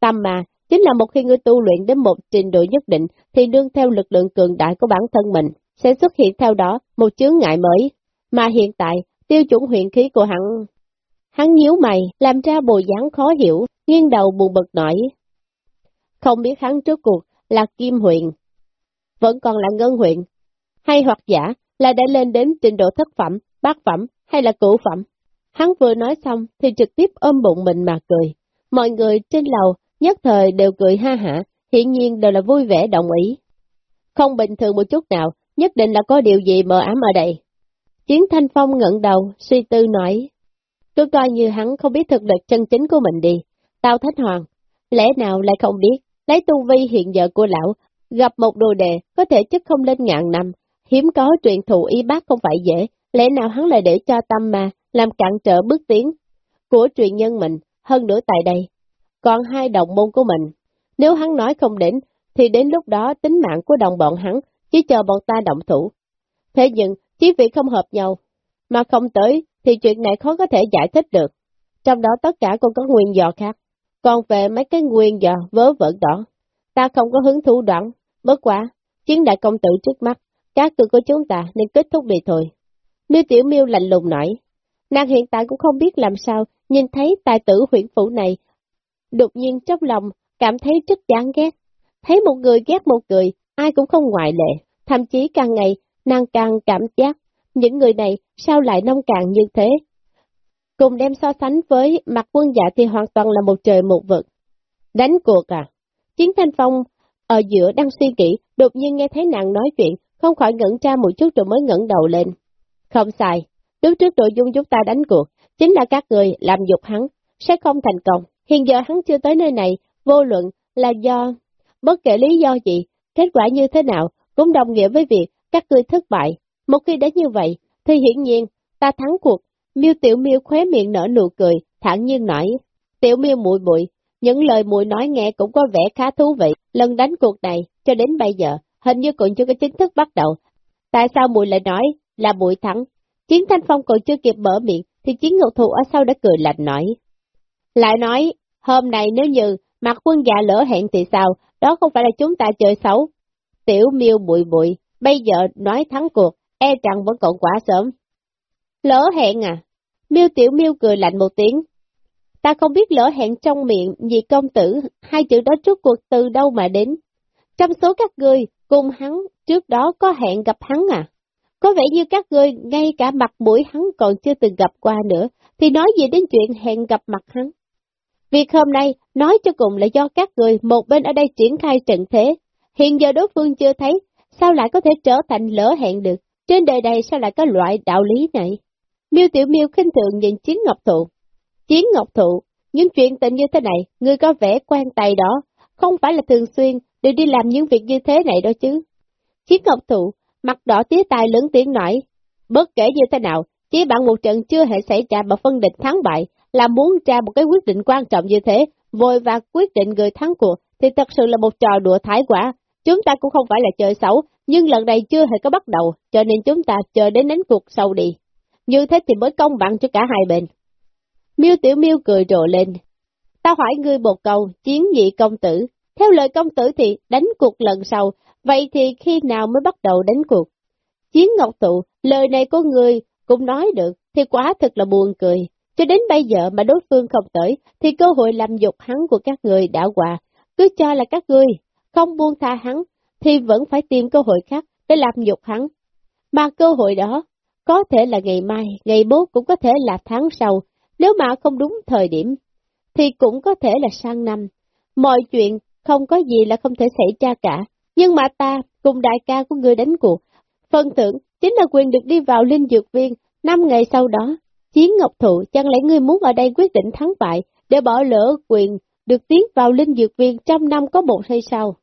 Tâm mà chính là một khi ngươi tu luyện đến một trình độ nhất định thì đương theo lực lượng cường đại của bản thân mình, sẽ xuất hiện theo đó một chướng ngại mới. Mà hiện tại, tiêu chuẩn huyện khí của hắn... Hắn nhíu mày, làm ra bồ dáng khó hiểu, nghiêng đầu buồn bực nổi. Không biết hắn trước cuộc là Kim huyện, vẫn còn là Ngân huyện, hay hoặc giả là đã lên đến trình độ thất phẩm, bát phẩm hay là cửu phẩm. Hắn vừa nói xong thì trực tiếp ôm bụng mình mà cười. Mọi người trên lầu nhất thời đều cười ha hả, hiện nhiên đều là vui vẻ đồng ý. Không bình thường một chút nào, nhất định là có điều gì mờ ám ở đây. Chiến Thanh Phong ngẩng đầu, suy tư nói. Cứ coi như hắn không biết thực lực chân chính của mình đi. Tao thách Hoàng, lẽ nào lại không biết, lấy tu vi hiện giờ của lão, gặp một đồ đề có thể chức không lên ngàn năm, hiếm có truyền thụ y bác không phải dễ, lẽ nào hắn lại để cho tâm mà, làm cản trở bước tiến của truyền nhân mình, hơn nữa tại đây, còn hai đồng môn của mình. Nếu hắn nói không đến, thì đến lúc đó tính mạng của đồng bọn hắn, chỉ chờ bọn ta động thủ. Thế nhưng, chỉ vì không hợp nhau, mà không tới, thì chuyện này khó có thể giải thích được. Trong đó tất cả còn có nguyên do khác. Còn về mấy cái nguyên do vớ vẩn đó, ta không có hứng thú đoạn, bất quá, chiến đại công tử trước mắt, các cư của chúng ta nên kết thúc đi thôi. Miêu Tiểu Miêu lạnh lùng nói, nàng hiện tại cũng không biết làm sao, nhìn thấy tài tử huyện phủ này, đột nhiên trong lòng cảm thấy rất chán ghét. Thấy một người ghét một người, ai cũng không ngoại lệ, thậm chí càng ngày, nàng càng cảm giác, những người này sao lại nông cạn như thế? Cùng đem so sánh với mặt quân dạ thì hoàn toàn là một trời một vực. Đánh cuộc à? Chiến Thanh Phong ở giữa đang suy nghĩ, đột nhiên nghe thấy nàng nói chuyện, không khỏi ngẩn ra một chút rồi mới ngẩng đầu lên. Không sai, lúc trước nội dung chúng ta đánh cuộc, chính là các người làm dục hắn, sẽ không thành công. Hiện giờ hắn chưa tới nơi này, vô luận là do, bất kể lý do gì, kết quả như thế nào, cũng đồng nghĩa với việc các ngươi thất bại. Một khi đã như vậy, thì hiển nhiên, ta thắng cuộc. Miêu Tiểu Miêu khóe miệng nở nụ cười, thẳng nhiên nói. Tiểu Miêu muội bụi, những lời muội nói nghe cũng có vẻ khá thú vị. Lần đánh cuộc này, cho đến bây giờ, hình như còn chưa có chính thức bắt đầu. Tại sao muội lại nói là muội thắng? Chiến Thanh Phong còn chưa kịp mở miệng, thì Chiến ngục thủ ở sau đã cười lạnh nói. Lại nói, hôm nay nếu như mặt quân dạ lỡ hẹn thì sao, đó không phải là chúng ta chơi xấu. Tiểu miêu bụi bụi, bây giờ nói thắng cuộc, e rằng vẫn còn quá sớm. Lỡ hẹn à? Miêu tiểu miêu cười lạnh một tiếng. Ta không biết lỡ hẹn trong miệng vì công tử, hai chữ đó trước cuộc từ đâu mà đến. Trong số các ngươi, cùng hắn, trước đó có hẹn gặp hắn à? Có vẻ như các ngươi ngay cả mặt mũi hắn còn chưa từng gặp qua nữa, thì nói gì đến chuyện hẹn gặp mặt hắn. Việc hôm nay nói cho cùng là do các người một bên ở đây triển khai trận thế. Hiện giờ đối phương chưa thấy, sao lại có thể trở thành lỡ hẹn được? Trên đời này sao lại có loại đạo lý này? Miêu Tiểu Miêu khinh thường nhìn Chiến Ngọc Thụ. Chiến Ngọc Thụ, những chuyện tình như thế này, người có vẻ quen tay đó, không phải là thường xuyên đều đi làm những việc như thế này đâu chứ. Chiến Ngọc Thụ, mặt đỏ tía tai lớn tiếng nói, bất kể như thế nào, chỉ bạn một trận chưa hề xảy ra mà phân định thắng bại, là muốn ra một cái quyết định quan trọng như thế, vội và quyết định người thắng cuộc, thì thật sự là một trò đùa thái quả. Chúng ta cũng không phải là chơi xấu, nhưng lần này chưa hề có bắt đầu, cho nên chúng ta chờ đến đánh cuộc sau đi. Như thế thì mới công bằng cho cả hai bên. Miêu Tiểu Miêu cười rộ lên. Ta hỏi ngươi một câu, chiến nhị công tử. Theo lời công tử thì đánh cuộc lần sau, vậy thì khi nào mới bắt đầu đánh cuộc? Chiến Ngọc Tụ, lời này của ngươi cũng nói được, thì quá thật là buồn cười. Cho đến bây giờ mà đối phương không tới, thì cơ hội làm dục hắn của các người đã qua. Cứ cho là các ngươi không buông tha hắn, thì vẫn phải tìm cơ hội khác để làm dục hắn. Mà cơ hội đó, có thể là ngày mai, ngày bố cũng có thể là tháng sau, nếu mà không đúng thời điểm, thì cũng có thể là sang năm. Mọi chuyện không có gì là không thể xảy ra cả, nhưng mà ta cùng đại ca của người đánh cuộc, phần thưởng chính là quyền được đi vào linh dược viên, năm ngày sau đó, Chiến Ngọc Thụ chẳng lẽ ngươi muốn ở đây quyết định thắng bại, để bỏ lỡ quyền được tiến vào linh dược viên trăm năm có một hay sao?